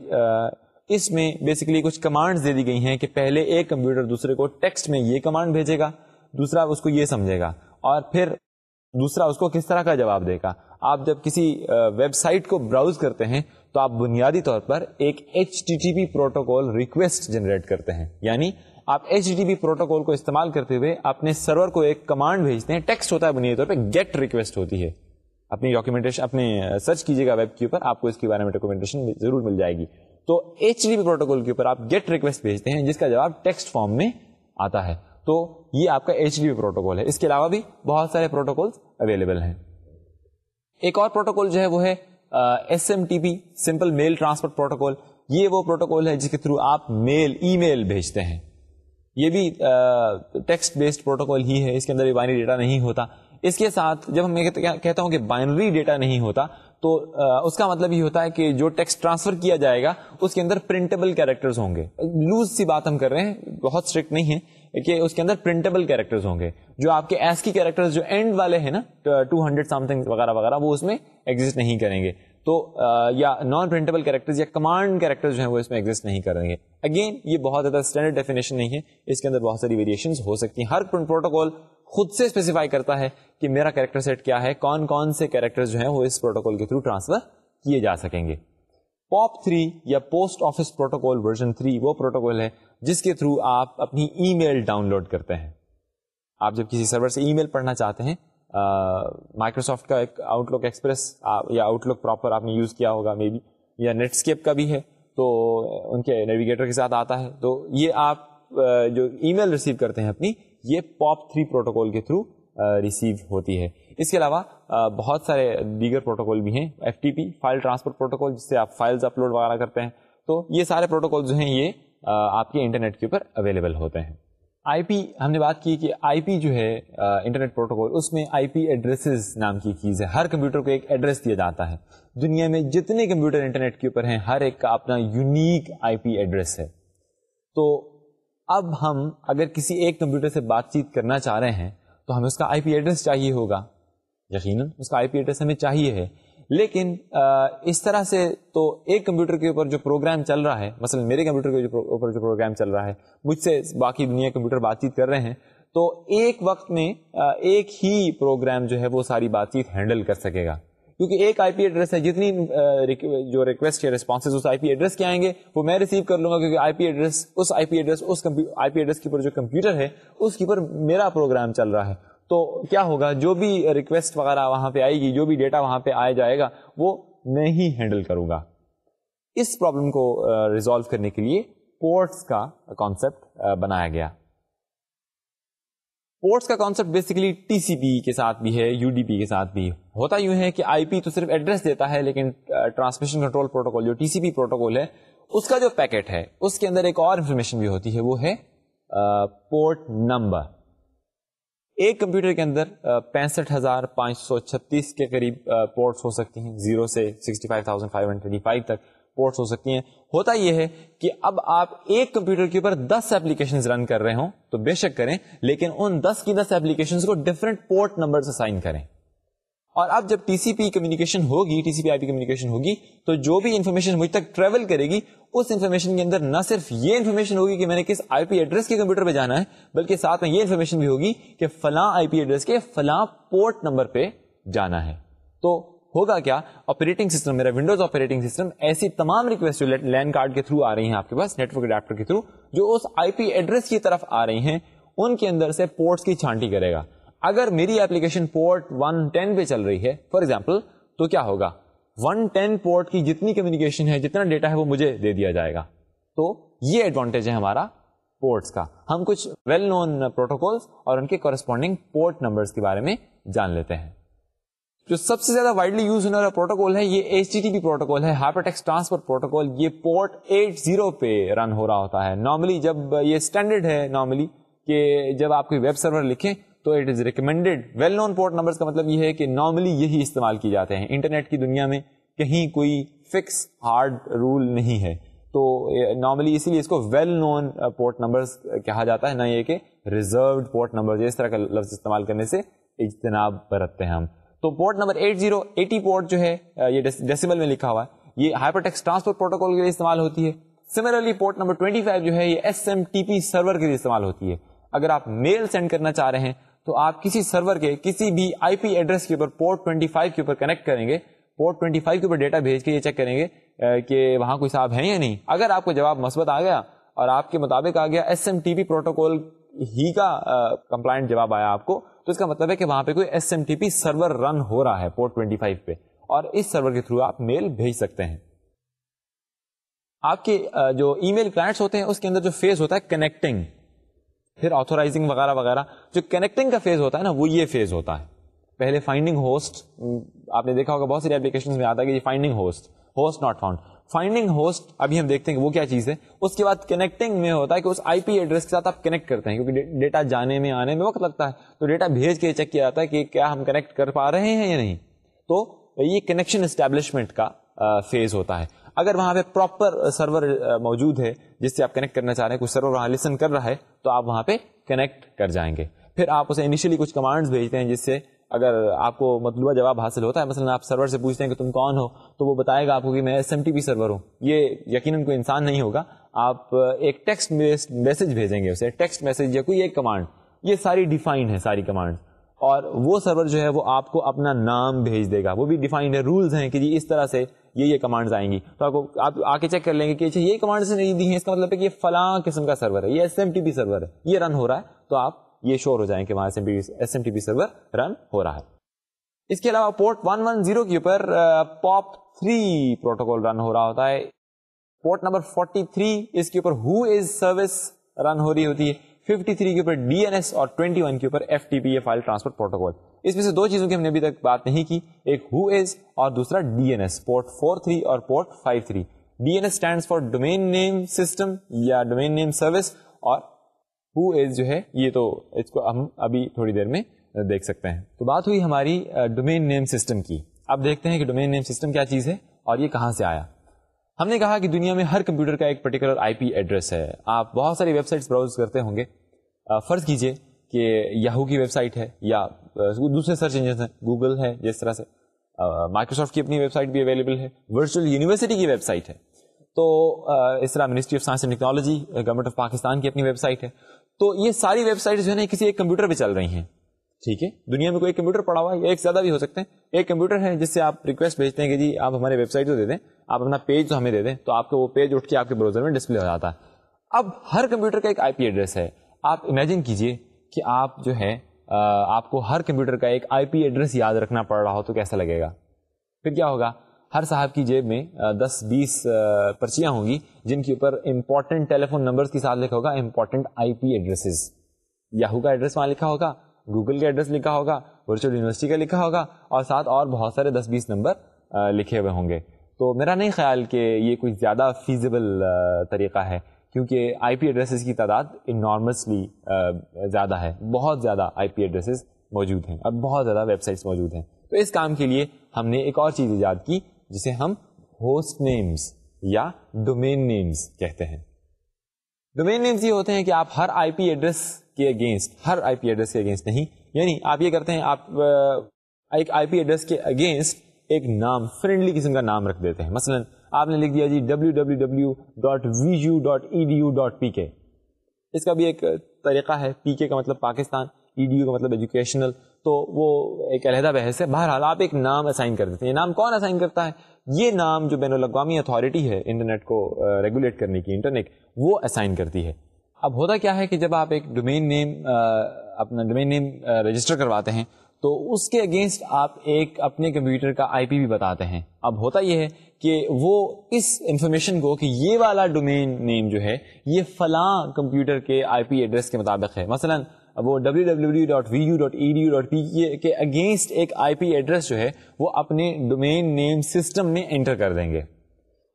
[SPEAKER 1] اس میں بیسکلی کچھ کمانڈ دے دی گئی ہیں کہ پہلے ایک کمپیوٹر دوسرے کو ٹیکسٹ میں یہ کمانڈ بھیجے گا، دوسرا اس کو یہ سمجھے گا، اور پھر دوسرا اس کو کس طرح کا جواب دے گا۔ آپ جب کسی ویب سائٹ کو براؤز کرتے ہیں تو آپ بنیادی طور پر ایک H T T P protocol request generate کرتے ہیں۔ یعنی آپ ایچ ٹی پی پروٹوکول کو استعمال کرتے ہوئے اپنے سرور کو ایک کمانڈ بھیجتے ہیں ٹیکسٹ ہوتا ہے بنیادی طور پہ گیٹ ریکویسٹ ہوتی ہے۔ اپنی ڈاکیومنٹیشن اپنے سرچ کیجیے گا ویب کے اوپر، آپ کو اس کے بارے میں ڈاکومنٹیشن ضرور مل جائے گی۔ تو ایچ ڈی پی پروٹوکول کے اوپر آپ گیٹ ریکویسٹ بھیجتے ہیں، جس کا جواب ٹیکسٹ فارم میں آتا ہے۔ تو یہ آپ کا ایچ ڈی پی پروٹوکول ہے۔ اس کے علاوہ بھی بہت سارے پروٹوکول اویلیبل ہیں۔ ایک اور پروٹوکول جو ہے، وہ ہے S M T P simple mail transport protocol یہ وہ پروٹوکول ہے جس کے تھرو آپ میل ای میل بھیجتے ہیں۔ یہ بھی ٹیکسٹ بیسڈ پروٹوکول ہی ہے۔ اس کے اندر بائنری ڈیٹا نہیں ہوتا۔ اس کے ساتھ جب میں کہتا ہوں کہ بائنری ڈیٹا نہیں ہوتا، تو اس کا مطلب یہ ہوتا ہے کہ جو ٹیکسٹ ٹرانسفر کیا جائے گا، اس کے اندر پرنٹیبل کیریکٹرز ہوں گے۔ لوز سی بات ہم کر رہے ہیں، بہت اسٹرکٹ نہیں ہے، کہ اس کے اندر پرنٹیبل کیریکٹر ہوں گے۔ جو آپ کے ایس کی کیریکٹر جو اینڈ والے ہیں نا ٹو ہنڈریڈ سم تھنگ وغیرہ وغیرہ، وہ اس میں ایگزٹ نہیں کریں گے۔ تو یا نان پرنٹیبل کیریکٹر یا کمانڈ کیریکٹر جو ہیں وہ اس میں ایگزٹ نہیں کریں گے. اگین یہ بہت زیادہ اسٹینڈرڈ ڈیفینیشن نہیں ہے. اس کے اندر بہت ساری ویریشن ہو سکتی ہیں. ہر پروٹوکول خود سے اسپیسیفائی کرتا ہے کہ میرا کیریکٹر سیٹ کیا ہے، کون کون سے کیریکٹر جو ہیں وہ اس پروٹوکول کے تھرو ٹرانسفر کیے جا سکیں گے. پاپ تھری یا post office protocol version three وہ پروٹوکول ہے جس کے تھرو آپ اپنی ای میل ڈاؤن لوڈ کرتے ہیں. آپ جب کسی سرور سے ای میل پڑھنا چاہتے ہیں مائکروسافٹ کا ایک آؤٹ لک ایکسپریس یا آؤٹ لک پراپر آپ نے یوز کیا ہوگا مے بی یا نیٹ اسکیپ کا بھی ہے، تو ان کے نیویگیٹر کے ساتھ آتا ہے۔ تو یہ آپ جو ای میل ریسیو کرتے ہیں اپنی، یہ پاپ تھری پروٹوکول کے تھرو ریسیو ہوتی ہے۔ اس کے علاوہ بہت سارے دیگر پروٹوکول بھی ہیں۔ F T P file transfer protocol جس سے آپ فائلز اپلوڈ وغیرہ کرتے ہیں۔ تو یہ سارے پروٹوکول جو ہیں، یہ آپ کے انٹرنیٹ کے اوپر اویلیبل ہوتے ہیں۔ آئی پی، ہم نے بات کی کہ آئی پی جو ہے انٹرنیٹ پروٹوکول، اس میں آئی پی ایڈریسز نام کی چیز ہے۔ ہر کمپیوٹر کو ایک ایڈریس دیا جاتا ہے۔ دنیا میں جتنے کمپیوٹر انٹرنیٹ کے اوپر ہیں، ہر ایک کا اپنا یونیک آئی پی ایڈریس ہے۔ تو اب ہم اگر کسی ایک کمپیوٹر سے بات چیت کرنا چاہ رہے ہیں، تو ہمیں اس کا آئی پی ایڈریس چاہیے ہوگا۔ یقیناً اس کا آئی پی ایڈریس ہمیں چاہیے ہے۔ لیکن اس طرح سے تو ایک کمپیوٹر کے اوپر جو پروگرام چل رہا ہے، مثلا میرے کمپیوٹر کے اوپر جو پروگرام چل رہا ہے، مجھ سے باقی دنیا کمپیوٹر بات چیت کر رہے ہیں، تو ایک وقت میں ایک ہی پروگرام جو ہے وہ ساری بات چیت ہینڈل کر سکے گا۔ کیونکہ ایک آئی پی ایڈریس ہے، جتنی جو ریکویسٹ یا response us I P address کے آئیں گے، وہ میں ریسیو کر لوں گا، کیونکہ آئی پی ایڈریس، اس آئی پی ایڈریس، اس آئی پی ایڈریس کے اوپر جو کمپیوٹر ہے، اس کے اوپر میرا پروگرام چل رہا ہے۔ تو کیا ہوگا؟ جو بھی ریکویسٹ وغیرہ وہاں پہ آئے گی، جو بھی ڈیٹا وہاں پہ آیا جائے گا، وہ میں ہی ہینڈل کروں گا۔ اس پرابلم کو ریزالو کرنے کے لیے پورٹس کا کانسیپٹ بنایا گیا۔ پورٹس کا concept basically T C P کے ساتھ بھی ہے یو ڈی پی کے ساتھ بھی۔ ہوتا یوں ہے کہ آئی پی تو صرف ایڈریس دیتا ہے، لیکن ٹرانسمیشن کنٹرول پروٹوکول جو ٹی سی پی پروٹوکول ہے، اس کا جو پیکٹ ہے، اس کے اندر ایک اور انفارمیشن بھی ہوتی ہے، وہ ہے پورٹ نمبر ایک کمپیوٹر کے اندر پینسٹھ ہزار پانچ سو چھتیس کے قریب پورٹس ہو سکتی ہیں، زیرو سے sixty five thousand five hundred five تک پورٹس ہو سکتی ہیں۔ ہوتا یہ ہے کہ اب آپ ایک کمپیوٹر کے اوپر دس ایپلیکیشن رن کر رہے ہوں تو بے شک کریں، لیکن ان دس کی دس ایپلیکیشن کو ڈفرینٹ پورٹ نمبر سے سائن کریں۔ اور اب جب ٹی سی پی کمیونیکیشن ہوگی T C P I P communication ہوگی، تو جو بھی انفارمیشن مجھ تک ٹریول کرے گی، اس انفارمیشن کے اندر نہ صرف یہ انفارمیشن ہوگی کہ میں نے کس آئی پی ایڈریس کے کمپیوٹر پہ جانا ہے، بلکہ ساتھ میں یہ انفارمیشن بھی ہوگی کہ فلاں آئی پی ایڈریس کے فلاں پورٹ نمبر پہ جانا ہے۔ تو ہوگا کیا؟ آپریٹنگ سسٹم میرا ونڈوز آپریٹنگ سسٹم ایسی تمام ریکویسٹ لینڈ کارڈ کے تھرو آ رہی ہیں آپ کے پاس نیٹ ورک اڈاپٹر کے تھرو جو اس آئی پی ایڈریس کی طرف آ رہی ہیں، ان کے اندر سے پورٹس کی چھانٹی کرے گا۔ اگر میری ایپلیکیشن پورٹ 110 پہ چل رہی ہے فار ایگزامپل تو کیا ہوگا؟ 110 پورٹ کی جتنی کمیونیکیشن ہے، جتنا ڈیٹا ہے، وہ مجھے دے دیا جائے گا۔ تو یہ ایڈوانٹیج ہے ہمارا پورٹس کا۔ ہم کچھ ویل نون پروٹوکولس اور ان کے کورسپونڈنگ پورٹ نمبرس کے بارے میں جان لیتے ہیں۔ جو سب سے زیادہ وائڈلی یوز ہونے والا پروٹوکول ہے، یہ ایچ ٹی پی پروٹوکول ہے ہائپرٹیکس ٹرانسفر پروٹوکول یہ پورٹ ایٹ زیرو پہ رن ہو رہا ہوتا ہے۔ نارملی جب یہ اسٹینڈرڈ ہے نارملی کہ جب آپ کوئی ویب سرور لکھیں تو it is recommended well known port number کا مطلب یہ ہے کہ نارملی یہی استعمال کی جاتے ہیں. انٹرنیٹ کی دنیا میں کہیں کوئی فکس ہارڈ رول نہیں ہے. تو eh, نارملی اسی لیے اس کو ویل نون پورٹ نمبر کہا جاتا ہے. نہ یہ کہ ریزروڈ پورٹ نمبر اس طرح کا لفظ استعمال کرنے سے اجتناب برتتے ہیں ہم. تو port number eight zero eighty port جو ہے eh, یہ ڈیسیبل میں لکھا ہوا ہے. یہ ہائپر ٹیکس ٹرانسپورٹ پروٹوکول کے لیے استعمال ہوتی ہے. سملرلی پورٹ نمبر 25 جو ہے، یہ S M T P server کے لیے استعمال ہوتی ہے. اگر آپ میل سینڈ کرنا چاہ رہے ہیں تو آپ کسی سرور کے کسی بھی آئی پی ایڈریس کے اوپر پورٹ 25 کے اوپر کنیکٹ کریں گے۔ پورٹ 25 کے اوپر ڈیٹا بھیج کے یہ چیک کریں گے کہ وہاں کوئی صاحب ہے یا نہیں۔ اگر آپ کو جواب مثبت آ گیا اور آپ کے مطابق آ گیا S M T P protocol ہی کا کمپلائنٹ جواب آیا آپ کو، تو اس کا مطلب ہے کہ وہاں پہ کوئی S M T P server run ہو رہا ہے پورٹ 25 پہ۔ اور اس سرور کے تھرو آپ میل بھیج سکتے ہیں۔ آپ کے جو ای میل کلائنٹس ہوتے ہیں، اس کے اندر جو فیز ہوتا ہے کنیکٹنگ پھر آتھورائزنگ وغیرہ وغیرہ، جو کنیکٹنگ کا فیز ہوتا ہے نا، وہ یہ فیز ہوتا ہے۔ پہلے فائنڈنگ ہوسٹ آپ نے دیکھا ہوگا بہت ساری اپلیکیشن میں آتا ہے کہ finding host host not found finding host ابھی ہم دیکھتے ہیں کہ وہ کیا چیز ہے۔ اس کے بعد کنیکٹنگ میں ہوتا ہے کہ اس آئی پی ایڈریس کے ساتھ آپ کنیکٹ کرتے ہیں، کیونکہ ڈیٹا جانے میں، آنے میں وقت لگتا ہے۔ تو ڈیٹا بھیج کے چیک کیا جاتا ہے کہ کیا ہم کنیکٹ کر پا رہے ہیں یا نہیں۔ تو یہ کنیکشن اسٹیبلشمنٹ کا فیز ہوتا ہے۔ اگر وہاں پہ پراپر سرور موجود ہے، جس سے آپ کنیکٹ کرنا چاہ رہے ہیں کچھ سرور وہاں لسن کر رہا ہے، تو آپ وہاں پہ کنیکٹ کر جائیں گے۔ پھر آپ اسے انیشلی کچھ کمانڈس بھیجتے ہیں، جس سے اگر آپ کو مطلوبہ جواب حاصل ہوتا ہے، مثلا آپ سرور سے پوچھتے ہیں کہ تم کون ہو، تو وہ بتائے گا آپ کو کہ میں S M T P server ہوں۔ یہ یقیناً کوئی انسان نہیں ہوگا۔ آپ ایک ٹیکسٹ میسج بھیجیں گے اسے ٹیکسٹ میسج یا کوئی ایک کمانڈ یہ ساری ڈیفائن ہے ساری کمانڈ اور وہ سرور جو ہے وہ آپ کو اپنا نام بھیج دے گا۔ وہ بھی ڈیفائنڈ ہے رولز ہیں کہ جی اس طرح سے یہ یہ کمانڈز آئیں گی۔ تو آپ کو آپ آ کے چیک کر لیں گے کہ اچھا یہ کمانڈ سے نہیں دی ہیں۔ اس کا مطلب ہے کہ یہ فلاں قسم کا سرور ہے، یہ S M T P server ہے، یہ رن ہو رہا ہے۔ تو آپ یہ شور ہو جائیں کہ وہاں S M T P server run ہو رہا ہے۔ اس کے علاوہ پورٹ ون ون زیرو کے اوپر پاپ تھری پروٹوکول رن ہو رہا ہوتا ہے۔ پورٹ نمبر فورٹی تھری اس کے اوپر ہو از سروس رن ہو رہی ہوتی ہے۔ 53 کے اوپر ڈی این ایس اور 21 کے اوپر F T P file transfer protocol اس میں سے دو چیزوں کی ہم نے ابھی تک بات نہیں کی، ایک ہو از اور دوسرا D N S port four three اور port five three D N S stand for domain name system یا ڈومین نیم سروس اور ہو از جو ہے، یہ تو اس کو ہم ابھی تھوڑی دیر میں دیکھ سکتے ہیں۔ تو بات ہوئی ہماری ڈومین نیم سسٹم کی۔ اب دیکھتے ہیں کہ ڈومین نیم سسٹم کیا چیز ہے اور یہ کہاں سے آیا۔ ہم نے کہا کہ دنیا میں ہر کمپیوٹر کا ایک پرٹیکولر آئی پی ایڈریس ہے۔ آپ بہت ساری ویب سائٹس براؤز کرتے ہوں گے۔ فرض کیجیے کہ یاہو کی ویب سائٹ ہے یا دوسرے سرچ انجن ہیں۔ گوگل ہے جس طرح سے۔ مائکروسافٹ کی اپنی ویب سائٹ بھی اویلیبل ہے۔ ورچوئل یونیورسٹی کی ویب سائٹ ہے۔ تو اس طرح ministry of science and technology government of Pakistan کی اپنی ویب سائٹ ہے۔ تو یہ ساری ویب سائٹ جو ہے نا کسی ایک کمپیوٹر پہ چل رہی ہیں۔ ٹھیک ہے؟ دنیا میں کوئی کمپیوٹر پڑا ہوا ہے یا ایک زیادہ بھی ہو سکتے ہیں۔ ایک کمپیوٹر ہے جس سے آپ ریکویسٹ بھیجتے ہیں کہ جی آپ ہمارے ویب سائٹ تو دے دیں۔ آپ اپنا پیج تو ہمیں دے دیں تو آپ کو وہ پیج اٹھ کے آپ کے بروزر میں ڈسپلے ہو جاتا ہے۔ اب ہر کمپیوٹر کا ایک آئی پی ایڈریس ہے۔ آپ امیجن کیجیے کہ آپ جو ہے آپ کو ہر کمپیوٹر کا ایک آئی پی ایڈریس یاد رکھنا پڑ رہا ہو تو کیسا لگے گا؟ پھر کیا ہوگا؟ ہر صاحب کی جیب میں دس، بیس پرچیاں ہوں گی جن کے اوپر امپورٹنٹ ٹیلیفون نمبر کے ساتھ لکھا ہوگا important I P addresses Yahoo کا ایڈریس وہاں لکھا ہوگا گوگل کا ایڈریس لکھا ہوگا ورچوئل یونیورسٹی کا لکھا ہوگا اور ساتھ اور بہت سارے دس، بیس نمبر لکھے ہوئے ہوں گے۔ تو میرا نہیں خیال کہ یہ کوئی زیادہ فیزیبل طریقہ ہے، کیونکہ آئی پی ایڈریسز کی تعداد انارمسلی زیادہ ہے۔ بہت زیادہ آئی پی ایڈریسز موجود ہیں۔ اور بہت زیادہ ویب سائٹس موجود ہیں۔ تو اس کام کے لیے ہم نے ایک اور چیز ایجاد کی، جسے ہم ہوسٹ نیمز یا ڈومین نیمز کہتے ہیں۔ ڈومین نیمز یہ ہوتے ہیں کہ آپ ہر آئی پی ایڈریس کے اگینسٹ ہر آئی پی ایڈریس کے اگینسٹ نہیں یعنی آپ یہ کرتے ہیں، آپ ایک آئی پی ایڈریس کے اگینسٹ ایک نام فرینڈلی قسم کا نام رکھ دیتے ہیں۔ مثلا آپ نے لکھ دیا جی W W W dot V U dot E D U dot P K اس کا بھی ایک طریقہ ہے۔ پی کے کا مطلب پاکستان ای ڈی یو کا مطلب ایجوکیشنل تو وہ ایک علیحدہ بحث ہے۔ بہرحال آپ ایک نام اسائن کر دیتے ہیں۔ یہ نام کون اسائن کرتا ہے؟ یہ نام جو بین الاقوامی اتھارٹی ہے انٹرنیٹ کو ریگولیٹ کرنے کی انٹرنیٹ وہ اسائن کرتی ہے۔ اب ہوتا کیا ہے کہ جب آپ ایک ڈومین نیم اپنا ڈومین نیم رجسٹر کرواتے ہیں تو اس کے اگینسٹ آپ ایک اپنے کمپیوٹر کا آئی پی بھی بتاتے ہیں۔ اب ہوتا یہ ہے کہ وہ اس انفارمیشن کو کہ یہ والا ڈومین نیم جو ہے، یہ فلاں کمپیوٹر کے آئی پی ایڈریس کے مطابق ہے۔ مثلا وہ W W dot V U dot E D U dot P K against ایک آئی پی ایڈریس جو ہے، وہ اپنے ڈومین نیم سسٹم میں انٹر کر دیں گے۔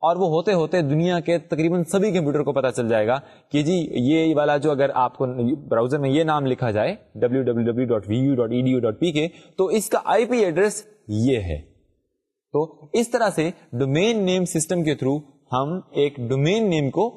[SPEAKER 1] اور وہ ہوتے ہوتے دنیا کے تقریباً سبھی کمپیوٹر کو پتا چل جائے گا کہ جی یہ والا جو اگر آپ کو براؤزر میں یہ نام لکھا جائے W W W dot V U dot E D U dot P K, تو اس کا آئی پی ایڈریس یہ ہے۔ تو اس طرح سے ڈومین نیم سسٹم کے تھرو ہم ایک ڈومین نیم کو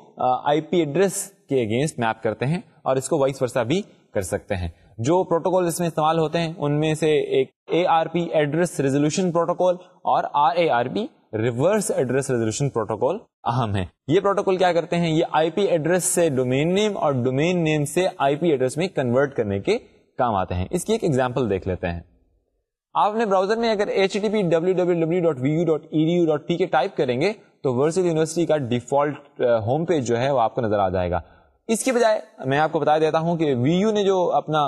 [SPEAKER 1] آئی پی ایڈریس کے اگینسٹ میپ کرتے ہیں اور اس کو وائس ورسا بھی کر سکتے ہیں۔ جو پروٹوکول اس میں استعمال ہوتے ہیں، ان میں سے ایک A R P address resolution protocol اور R A R P reverse address resolution protocol اہم ہے۔ یہ پروٹوکول کیا کرتے ہیں؟ یہ آئی پی ایڈریس سے ڈومین نیم اور ڈومین نیم سے آئی پی ایڈریس میں کنورٹ کرنے کے کام آتے ہیں۔ اس کی ایک ایگزامپل دیکھ لیتے ہیں۔ آپ نے براؤزر میں اگر H T P W W W dot V U dot E D U dot P K type کریں گے تو ورچوئل یونیورسٹی کا ڈیفالٹ ہوم پیج جو ہے وہ آپ کو نظر آ جائے گا۔ اس کے بجائے میں آپ کو بتا دیتا ہوں کہ وی یو نے جو اپنا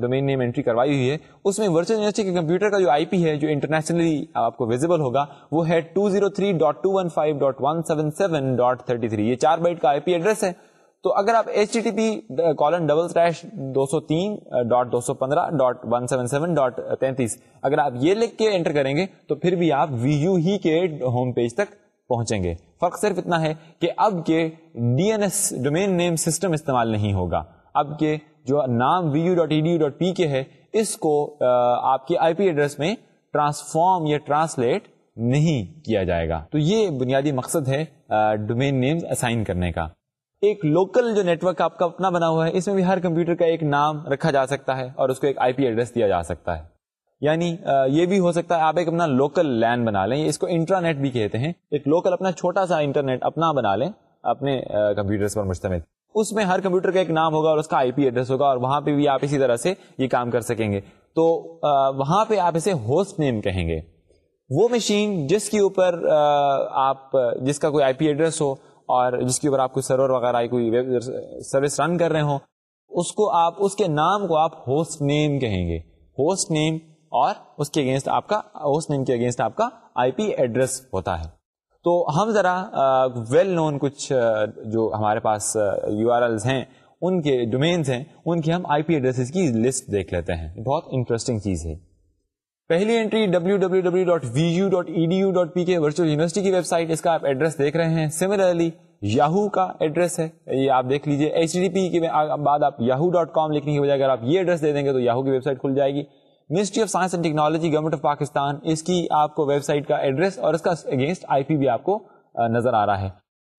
[SPEAKER 1] ڈومین نیم انٹری کروائی ہوئی ہے، اس میں ورچوئل یونیورسٹی کے کمپیوٹر کا جو آئی پی ہے، جو انٹرنیشنلی آپ کو ویزیبل ہوگا، وہ ہے two zero three dot two one five dot one seven seven dot thirty three یہ چار بائٹ کا آئی پی ایڈریس ہے۔ تو اگر آپ H T P colon double slash دو سو تین ڈاٹ دو سو پندرہ dot one seven seven dot تینتیس اگر آپ یہ لکھ کے انٹر کریں گے، تو پھر بھی آپ وی یو ہی کے ہوم پیج تک پہنچیں گے۔ فرق صرف اتنا ہے کہ اب کے D N S domain name system استعمال نہیں ہوگا۔ اب کے جو نام V U dot E D U dot P K ہے، اس کو آپ کے آئی پی ایڈریس میں ٹرانسفارم یا ٹرانسلیٹ نہیں کیا جائے گا۔ تو یہ بنیادی مقصد ہے ڈومین نیم اسائن کرنے کا۔ ایک لوکل جو نیٹورک آپ کا اپنا بنا ہوا ہے، اس میں بھی ہر کمپیوٹر کا ایک نام رکھا جا سکتا ہے اور اس کو ایک آئی پی ایڈریس دیا جا سکتا ہے۔ یعنی یہ بھی ہو سکتا ہے آپ ایک اپنا لوکل لین بنا لیں، اس کو انٹرانیٹ بھی کہتے ہیں۔ ایک لوکل اپنا چھوٹا سا انٹرنیٹ اپنا بنا لیں اپنے کمپیوٹر پر مشتمل۔ اس میں ہر کمپیوٹر کا ایک نام ہوگا اور اس کا آئی پی ایڈریس ہوگا اور وہاں پہ بھی آپ اسی طرح سے یہ کام کر سکیں گے۔ تو وہاں پہ آپ اسے ہوسٹ نیم کہیں گے۔ وہ مشین جس کے اوپر آپ، جس کا کوئی آئی پی ایڈریس ہو اور جس کے اوپر آپ کوئی سرور وغیرہ، کوئی سروس رن کر رہے ہوں، اس کو آپ، اس کے نام کو آپ ہوسٹ نیم کہیں گے۔ ہوسٹ نیم اور اس کے اگینسٹ آپ کا ہوسٹ نیم کے اگینسٹ آپ کا آئی پی ایڈریس ہوتا ہے۔ تو ہم ذرا ویل نون کچھ جو ہمارے پاس یو آر ایل ہیں، ان کے ڈومینس ہیں، ان کی ہم آئی پی ایڈریس کی لسٹ دیکھ لیتے ہیں۔ بہت انٹرسٹنگ چیز ہے۔ پہلی entry W W W dot V U dot E D U dot P K virtual university کی ویب سائٹ اس کا آپ ایڈریس دیکھ رہے ہیں۔ سملرلی یاہو کا ایڈریس ہے۔ یہ آپ دیکھ لیجیے ایچ ڈی پی کے بعد آپ یاہو ڈاٹ کام لکھنے کی بجائے اگر آپ یہ ایڈریس دے دیں گے تو یاہو کی ویب سائٹ کھل جائے گی۔ Ministry of science and technology government of Pakistan اس کی آپ کو ویب سائٹ کا ایڈریس اور اس کا اگینسٹ آئی پی بھی آپ کو نظر آ رہا ہے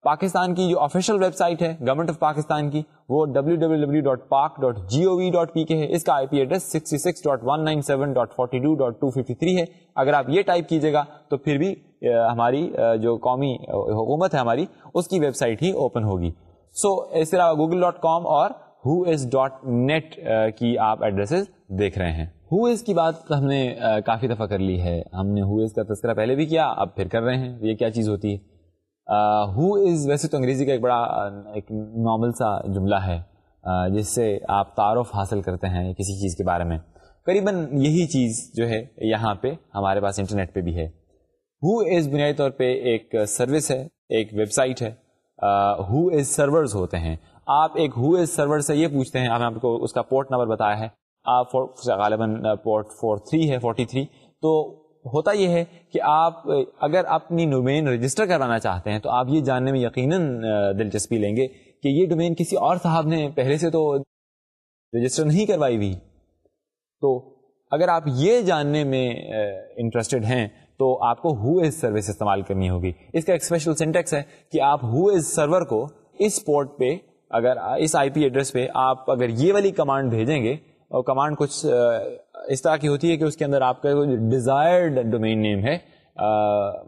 [SPEAKER 1] پاکستان کی جو آفیشیل ویب سائٹ ہے گورنمنٹ آف پاکستان کی وہ W W W dot Pak dot G O V dot P K ہے اس کا I P address sixty six dot one nine seven dot forty two dot two fifty three ہے اگر آپ یہ ٹائپ کیجیے گا تو پھر بھی ہماری جو قومی حکومت ہے ہماری اس کی ویب سائٹ ہی اوپن ہوگی سو اس طرح گوگل ڈاٹ کام اور ہو از ڈاٹ نیٹ کی آپ ایڈریس دیکھ رہے ہیں ہو از کی بات ہم نے کافی دفعہ کر لی ہے۔ ہم نے ہو از کا تذکرہ پہلے بھی کیا، اب پھر کر رہے ہیں۔ یہ کیا چیز ہوتی ہے؟ ہو از ویسے تو انگریزی کا ایک بڑا ایک نارمل سا جملہ ہے جس سے آپ تعارف حاصل کرتے ہیں کسی چیز کے بارے میں۔ قریباً یہی چیز جو ہے یہاں پہ ہمارے پاس انٹرنیٹ پہ بھی ہے۔ ہو از بنیادی طور پہ ایک سروس ہے، ایک ویب سائٹ ہے ہو از سرورز ہوتے ہیں۔ آپ ایک ہو از سرور سے یہ پوچھتے ہیں، آپ کو اس کا پورٹ نمبر بتایا ہے۔ غالباً پورٹ فور تھری ہے فورٹی تھری تو ہوتا یہ ہے کہ آپ اگر اپنی ڈومین رجسٹر کروانا چاہتے ہیں تو آپ یہ جاننے میں یقیناً دلچسپی لیں گے کہ یہ ڈومین کسی اور صاحب نے پہلے سے تو رجسٹر نہیں کروائی ہوئی. تو اگر آپ یہ جاننے میں انٹرسٹڈ ہیں تو آپ کو ہو از سروس استعمال کرنی ہوگی. اس کا ایک اسپیشل سینٹیکس ہے کہ آپ ہو از سرور کو اس پورٹ پہ، اگر اس آئی پی ایڈریس پہ آپ اگر یہ والی کمانڈ بھیجیں گے اور کمانڈ کچھ اس طرح کی ہوتی ہے کہ اس کے اندر آپ کا ڈیزائرڈ ڈومین نیم ہے۔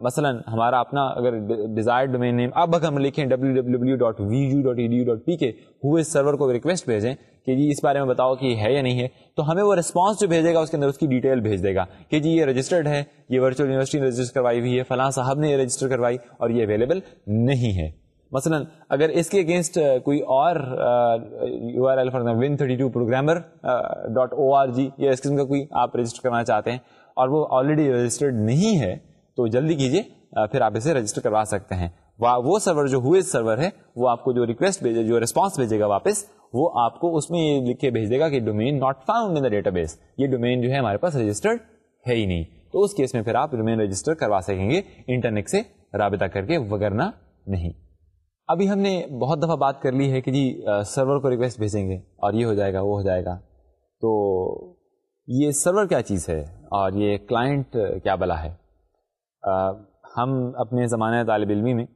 [SPEAKER 1] مثلا ہمارا اپنا اگر ڈیزائرڈ ڈومین نیم اب اگر ہم لکھیں W W W dot V U dot E D dot P K ہوئے سرور کو ریکویسٹ بھیجیں کہ جی اس بارے میں بتاؤ کہ ہے یا نہیں ہے، تو ہمیں وہ ریسپانس جو بھیجے گا اس کے اندر اس کی ڈیٹیل بھیج دے گا کہ جی یہ رجسٹرڈ ہے، یہ ورچوئل یونیورسٹی نے رجسٹر کروائی ہوئی ہے، فلاں صاحب نے یہ رجسٹر کروائی اور یہ اویلیبل نہیں ہے۔ مثلا اگر اس کے اگینسٹ کوئی اور U R L for one thirty two programmer dot O R G یا اس قسم کا کوئی آپ رجسٹر کرنا چاہتے ہیں اور وہ آلریڈی رجسٹرڈ نہیں ہے، تو جلدی کیجیے پھر آپ اسے رجسٹر کروا سکتے ہیں۔ وہ سرور جو ہوئے سرور ہے، وہ آپ کو جو ریکویسٹ بھیجے، جو ریسپانس بھیجے گا واپس، وہ آپ کو اس میں یہ لکھ کے بھیج دے گا کہ domain not found in database یہ ڈومین جو ہے ہمارے پاس رجسٹرڈ ہے ہی نہیں۔ تو اس کیس میں پھر آپ ڈومین رجسٹر کروا سکیں گے انٹرنیٹ سے رابطہ کر کے وغیرہ نہیں۔ ابھی ہم نے بہت دفعہ بات کر لی ہے کہ جی سرور کو ریکویسٹ بھیجیں گے اور یہ ہو جائے گا، وہ ہو جائے گا۔ تو یہ سرور کیا چیز ہے اور یہ کلائنٹ کیا بلا ہے؟ ہم اپنے زمانے طالب علمی میں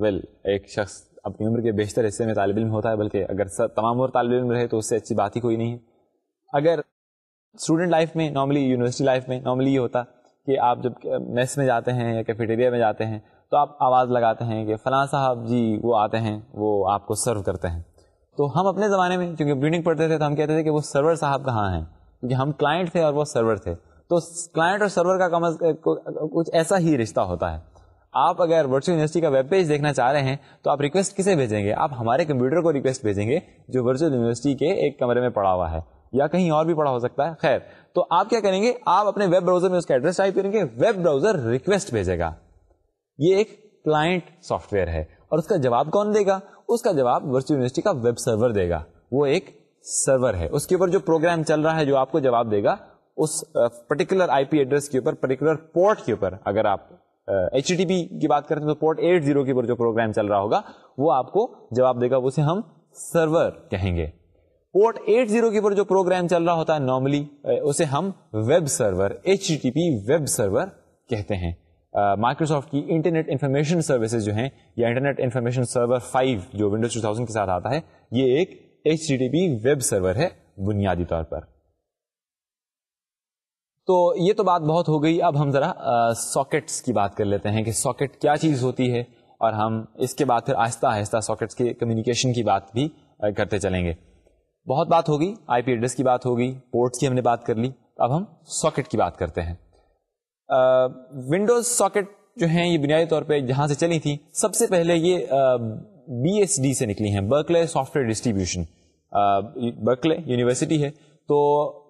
[SPEAKER 1] ویل ایک شخص اپنی عمر کے بیشتر حصے میں طالب علم ہوتا ہے، بلکہ اگر تمام اور طالب علم رہے تو اس سے اچھی بات ہی کوئی نہیں ہے۔ اگر اسٹوڈنٹ لائف میں نارملی یونیورسٹی لائف میں نارملی یہ ہوتا کہ آپ جب میس میں جاتے ہیں یا کیفیٹیریا میں جاتے ہیں تو آپ آواز لگاتے ہیں کہ فلاں صاحب جی وہ آتے ہیں، وہ آپ کو سرو کرتے ہیں۔ تو ہم اپنے زمانے میں چونکہ بریڈنگ پڑھتے تھے تو ہم کہتے تھے کہ وہ سرور صاحب کہاں ہیں؟ کیونکہ ہم کلائنٹ تھے اور وہ سرور تھے۔ تو کلائنٹ اور سرور کا کم از کچھ ایسا ہی رشتہ ہوتا ہے۔ آپ اگر ورچوئل یونیورسٹی کا ویب پیج دیکھنا چاہ رہے ہیں تو آپ ریکویسٹ کسے بھیجیں گے؟ آپ ہمارے کمپیوٹر کو ریکویسٹ بھیجیں گے جو ورچوئل یونیورسٹی کے ایک کمرے میں پڑا ہوا ہے۔ یا کہیں اور بھی پڑا ہو سکتا ہے۔ خیر، تو آپ کیا کریں گے؟ آپ اپنے ویب براؤزر میں اس کا ایڈریس ٹائپ کریں گے۔ ویب براؤزر ریکویسٹ بھیجے گا۔ یہ ایک کلائنٹ سافٹ ویئر ہے۔ اور اس کا جواب کون دے گا؟ اس کا جواب ورچوئل یونیورسٹی کا ویب سرور دے گا۔ وہ ایک سرور ہے۔ اس کے اوپر جو پروگرام چل رہا ہے، جو آپ کو جواب دے گا، اس پرٹیکولر آئی پی ایڈریس کے اوپر پرٹیکولر پورٹ کے اوپر، اگر آپ ایچ ٹی پی کی بات کرتے ہیں تو پورٹ ایٹ زیرو کے اوپر جو پروگرام چل رہا ہوگا، وہ آپ کو جواب دے گا۔ اسے ہم سرور کہیں گے۔ پورٹ ایٹ زیرو کے اوپر جو پروگرام چل رہا ہوتا ہے نارملی اسے ہم web server H T P web server کہتے ہیں۔ مائکروسافٹ کی انٹرنیٹ انفارمیشن سروسز جو ہیں، یا انٹرنیٹ انفارمیشن سرور 5 جو ونڈوز 2000 کے ساتھ آتا ہے، یہ ایک H T P web server ہے بنیادی طور پر۔ تو یہ تو بات بہت ہو گئی۔ اب ہم ذرا ساکٹس کی بات کر لیتے ہیں کہ ساکٹ کیا چیز ہوتی ہے، اور ہم اس کے بعد پھر آہستہ آہستہ ساکٹس کے کمیونیکیشن کی بات بھی کرتے چلیں گے۔ بہت بات ہوگی آئی پی ایڈریس کی بات ہوگی پورٹس کی ہم نے بات کر لی۔ اب ہم ساکٹ کی بات کرتے ہیں۔ ونڈوز ساکٹ جو ہیں، یہ بنیادی طور پہ جہاں سے چلی تھی سب سے پہلے یہ بی ایس ڈی سے نکلی ہیں Berkeley software distribution Berkeley university ہے، تو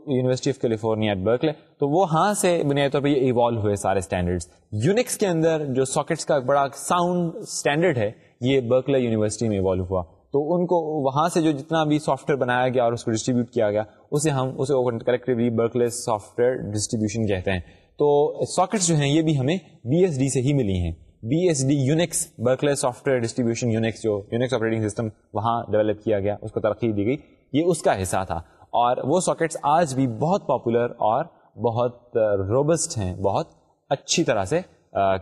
[SPEAKER 1] university of California at Berkeley تو وہ ہاں سے بنیادی طور پہ یہ ایوالو ہوئے سارے اسٹینڈرڈ یونکس کے اندر جو ساکٹس کا بڑا ساؤنڈ اسٹینڈرڈ ہے، یہ برکلے یونیورسٹی میں ایوالو ہوا. تو ان کو وہاں سے جو جتنا بھی سافٹ ویئر بنایا گیا اور اس کو ڈسٹریبیوٹ کیا گیا، اسے ہم، اسے collectively Berkeley software distribution کہتے ہیں. تو ساکٹس جو ہیں یہ بھی ہمیں بی ایس ڈی سے ہی ملی ہیں۔ B S D Unix Berkeley software distribution Unix جو یونیکس آپریٹنگ سسٹم وہاں ڈیولپ کیا گیا، اس کو ترقی دی گئی۔ یہ اس کا حصہ تھا۔ اور وہ ساکٹس آج بھی بہت پاپولر اور بہت روبسٹ ہیں، بہت اچھی طرح سے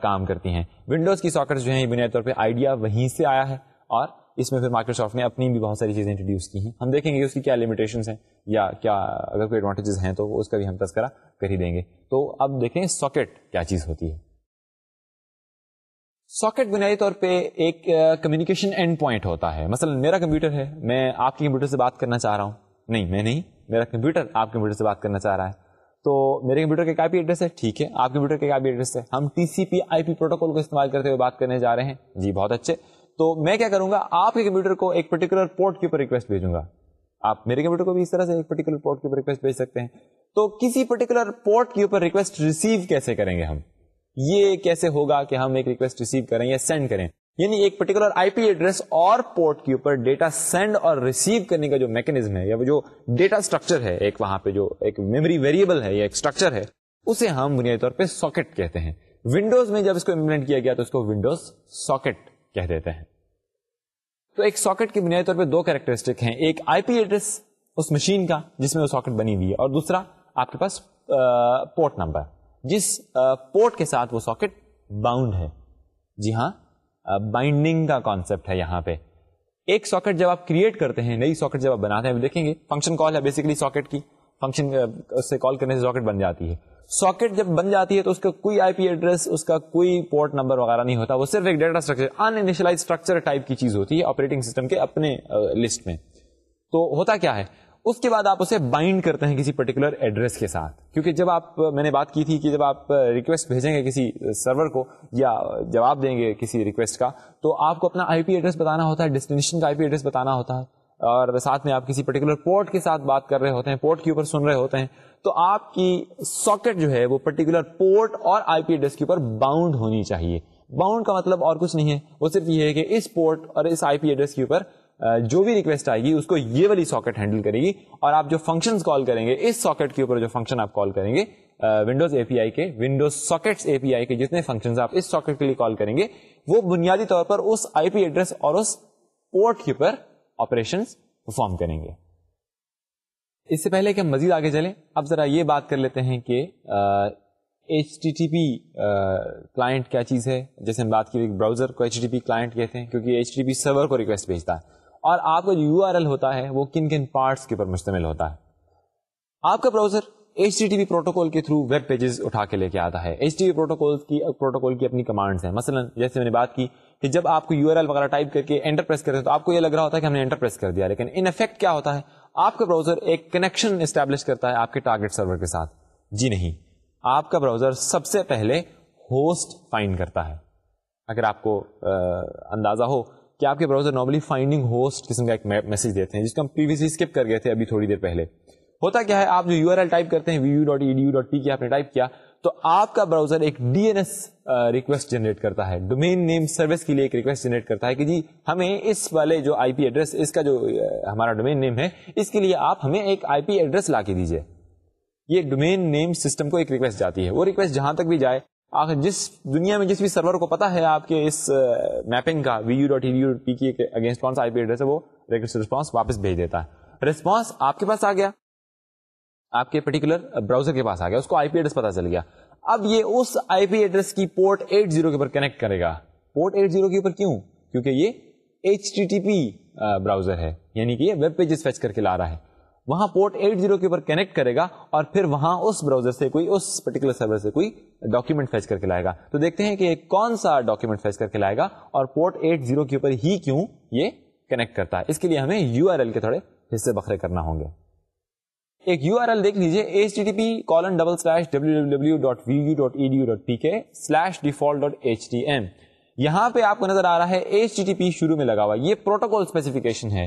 [SPEAKER 1] کام کرتی ہیں۔ ونڈوز کی ساکٹ جو ہیں بنیادی طور پہ آئیڈیا وہیں سے آیا ہے اور اس میں پھر مائکروسافٹ نے اپنی بھی بہت ساری چیزیں انٹروڈیوس کی ہیں۔ ہم دیکھیں گے اس کی کیا لمیٹیشن ہیں یا کیا اگر کوئی ایڈوانٹیجز ہیں تو اس کا بھی ہم تذکرہ کر ہی دیں گے۔ تو اب دیکھیں ساکٹ کیا چیز ہوتی ہے۔ ساکٹ بنیادی طور پہ ایک کمیونیکیشن اینڈ پوائنٹ ہوتا ہے۔ مثلا میرا کمپیوٹر ہے، میں آپ کے کمپیوٹر سے بات کرنا چاہ رہا ہوں۔ نہیں، میں نہیں، میرا کمپیوٹر آپ کمپیوٹر سے بات کرنا چاہ رہا ہے۔ تو میرے کمپیوٹر کا آئی پی ایڈریس ہے، ٹھیک ہے، آپ کمپیوٹر کا آئی پی ایڈریس ہے۔ ہم T C P I P protocol کو استعمال کرتے ہوئے بات کرنے جا رہے ہیں۔ جی بہت اچھے۔ تو میں کیا کروں گا؟ آپ کے کمپیوٹر کو ایک پرٹیکولر پورٹ کے اوپر ریکویسٹ بھیجوں گا۔ آپ میرے کمپیوٹر کو بھی اس طرح سے ایک پرٹیکولر پورٹ کے اوپر ریکویسٹ بھیج سکتے ہیں۔ تو کسی پرٹیکولر پورٹ کے اوپر ریکویسٹ ریسیو کیسے کریں گے ہم؟ یہ کیسے ہوگا کہ ہم ایک ریکویسٹ ریسیو کریں یا سینڈ کریں؟ یعنی ایک پرٹیکولر آئی پی ایڈریس اور پورٹ کے اوپر ڈیٹا سینڈ اور ریسیو کرنے کا جو میکنیزم ہے یا جو ڈیٹا اسٹرکچر ہے، ایک وہاں پہ جو ایک میموری ویریبل ہے یا ایک اسٹرکچر ہے، اسے ہم بنیادی طور پہ ساکٹ کہتے ہیں۔ ونڈوز میں جب اس کو امپلیمنٹ کیا گیا تو اس کو ونڈوز ساکٹ کہہ دیتے ہیں۔ تو ایک ساکٹ کی بنیادی طور پہ دو کیریکٹرسٹک ہیں۔ ایک I P address us machine کا، جس میں وہ ساکٹ بنی ہوئی ہے، اور دوسرا آپ کے پاس پورٹ نمبر۔ جس پورٹ کے ساتھ وہ ساکٹ باؤنڈ ہے۔ جی ہاں بائنڈنگ کا کانسیپٹ ہے یہاں پہ۔ ایک ساکٹ جب آپ کریٹ کرتے ہیں، نئی ساکٹ جب آپ بناتے ہیں دیکھیں گے، فنکشن کال ہے بیسکلی ساکٹ کی۔ فنکشن اس سے کال کرنے سے ساکٹ بن جاتی ہے۔ ساکٹ جب بن جاتی ہے تو اس کا کوئی آئی پی ایڈریس، اس کا کوئی پورٹ نمبر وغیرہ نہیں ہوتا، وہ صرف ایک data structure initialize structure type کی چیز ہوتی ہے آپریٹنگ سسٹم کے اپنے لسٹ میں۔ تو ہوتا کیا ہے؟ اس کے بعد آپ اسے بائنڈ کرتے ہیں کسی پرٹیکولر ایڈریس کے ساتھ۔ کیونکہ جب آپ، میں نے بات کی تھی کہ جب آپ ریکویسٹ بھیجیں گے کسی سرور کو یا جواب دیں گے کسی ریکویسٹ کا، تو آپ کو اپنا آئی پی ایڈریس بتانا ہوتا ہے ڈیسٹینیشن کا آئی پی ایڈریس بتانا ہوتا ہے۔ اور ساتھ میں آپ کسی پرٹیکولر پورٹ کے ساتھ بات کر رہے ہوتے ہیں پورٹ کے اوپر سن رہے ہوتے ہیں، تو آپ کی ساکٹ جو ہے وہ پرٹیکولر پورٹ اور آئی پی ایڈریس کے اوپر باؤنڈ ہونی چاہیے۔ باؤنڈ کا مطلب اور کچھ نہیں ہے، وہ صرف یہ ہے کہ اس پورٹ اور اس آئی پی ایڈریس کے اوپر جو بھی ریکویسٹ آئے گی، اس کو یہ والی ساکٹ ہینڈل کرے گی اور آپ جو فنکشن کال کریں گے، اس ساکٹ کے اوپر جو فنکشن آپ کال کریں گے ونڈوز اے پی آئی کے ونڈوز ساکٹ اے پی آئی کے جتنے فنکشن آپ اس ساکٹ کے لیے کال کریں گے، وہ بنیادی طور پر اس آئی پی ایڈریس اور اس پورٹ کے اوپر آپریشن پرفارم کریں گے۔ اس سے پہلے کہ ہم مزید آگے چلیں، اب ذرا یہ بات کر لیتے ہیں کہ H T T P client کیا چیز ہے؟ جیسے ہم بات کی براؤزر کو ایچ ٹی پی کلائنٹ کہتے ہیں، کیونکہ ایچ ٹی پی سرور کو ریکویسٹ بھیجتا ہے۔ اور آپ کا جو یو آر ایل ہوتا ہے، وہ کن کن پارٹس کے اوپر مشتمل ہوتا ہے۔ آپ کا browser H T T P protocol کے تھرو ویب پیجز اٹھا کے لے کے آتا ہے۔ ایچ ٹی پی پروٹوکول کی پروٹوکول کی اپنی کمانڈس ہیں۔ مثلا جیسے میں نے بات کی کہ جب آپ کو یو آر ایل وغیرہ ٹائپ کر کے انٹر پریس کرتے ہیں تو آپ کو یہ لگ رہا ہوتا ہے کہ ہم نے انٹر پریس کر دیا، لیکن ان افیکٹ کیا ہوتا ہے؟ آپ کا براؤزر ایک کنیکشن اسٹیبلش کرتا ہے آپ کے ٹارگیٹ سرور کے ساتھ۔ جی نہیں، آپ کا براؤزر سب سے پہلے ہوسٹ فائنڈ کرتا ہے۔ اگر آپ کو اندازہ ہو کہ آپ کے براؤزر نارملی فائنڈنگ ہوسٹ قسم کا ایک میسج دیتے ہیں، جس کو ہم پریویسلی اسکپ کر گئے تھے ابھی تھوڑی دیر پہلے۔ ہوتا کیا ہے، آپ جو یو آر ایل ٹائپ کرتے ہیں V U dot E D U dot P آپ نے ٹائپ کیا، تو آپ کا براؤزر ایک D N S request generate کرتا ہے۔ ڈومین نیم سروس کے لیے ایک ریکویسٹ جنریٹ کرتا ہے کہ جی ہمیں اس والے جو آئی پی ایڈریس اس کا جو ہمارا ڈومین نیم ہے، اس کے لیے آپ ہمیں ایک آئی پی ایڈریس لا کے دیجیے یہ ڈومین نیم سسٹم کو ایک ریکویسٹ جاتی ہے۔ وہ ریکویسٹ جہاں تک بھی جائے، آخر جس دنیا میں جس بھی سرور کو پتا ہے آپ کے اس میپنگ کا V U dot U P کی اگینسٹ کون سا آئی پی ایڈریس ہے، وہ ریکویسٹ واپس بھیج دیتا ہے۔ ریسپانس آپ کے پاس آ گیا۔ آپ کے پرٹیکولر براؤزر کے پاس آ گیا، اس کو آئی پی ایڈریس پتا چل گیا۔ اب یہ اس آئی پی ایڈریس کی پورٹ ایٹ زیرو کے اوپر کنیکٹ کرے گا۔ پورٹ ایٹ زیرو کے اوپر کیوں؟ کیونکہ یہ H T T P browser ہے۔ یعنی کہ یہ ویب پیجز فیچ کر کے لا رہا ہے۔ وہاں پورٹ ایٹ زیرو کے اوپر کنیکٹ کرے گا اور پھر وہاں اس براؤزر سے کوئی، اس پرٹیکولر سرور سے کوئی ڈاکیومنٹ فیچ کر کے لائے گا۔ تو دیکھتے ہیں کہ کون سا ڈاکیومنٹ فیچ کر کے لائے گا اور پورٹ ایٹ زیرو کے اوپر ہی کیوں یہ کنیکٹ کرتا ہے۔ اس کے لیے ہمیں یو آر ایل کے تھوڑے حصے بکھرے کرنا ہوں گے۔ ایک یو آر ایل دیکھ لیجیے H T T P colon double slash W W dot V U dot E D U dot P K slash default dot H T M یہاں پہ آپ کو نظر آ رہا ہے ایچ ٹی ٹی پی شروع میں لگا ہوا یہ پروٹوکول اسپیسیفکیشن ہے۔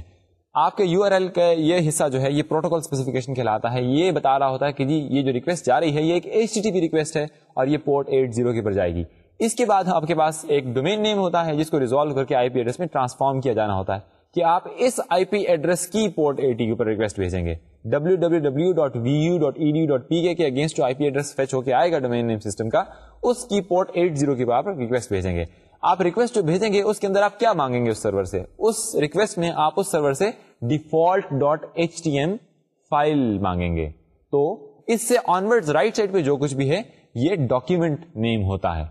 [SPEAKER 1] آپ کے یو آر ایل کا یہ حصہ جو ہے، یہ پروٹوکول اسپیسیفکیشن کہلاتا ہے۔ یہ بتا رہا ہوتا ہے کہ جی یہ جو ریکویسٹ جا رہی ہے، یہ ایک H T T P request ہے اور یہ پورٹ ایٹ زیرو کے پر جائے گی۔ اس کے بعد آپ کے پاس ایک ڈومین نیم ہوتا ہے، جس کو ریزالو کر کے آئی پی ایڈریس میں ٹرانسفارم کیا جانا ہوتا ہے۔ کہ آپ اس آئی پی ایڈریس کی پورٹ ایٹی کے اوپر ریکویسٹ بھیجیں گے۔ W W W dot V U dot E D dot P K against جو آئی پی ایڈریس فیچ ہو کے آئے گا ڈومین نیم سسٹم کا، اس کی پورٹ ایٹ زیرو کے بعد ریکویسٹ بھیجیں گے۔ آپ ریکویسٹ جو بھیجیں گے، اس کے اندر آپ کیا مانگیں گے اس سرور سے؟ اس ریکویسٹ میں آپ اس سرور سے default dot H T M file مانگیں گے۔ تو اس سے آنورڈ رائٹ سائڈ پہ جو کچھ بھی ہے، یہ ڈاکیومنٹ نیم ہوتا ہے۔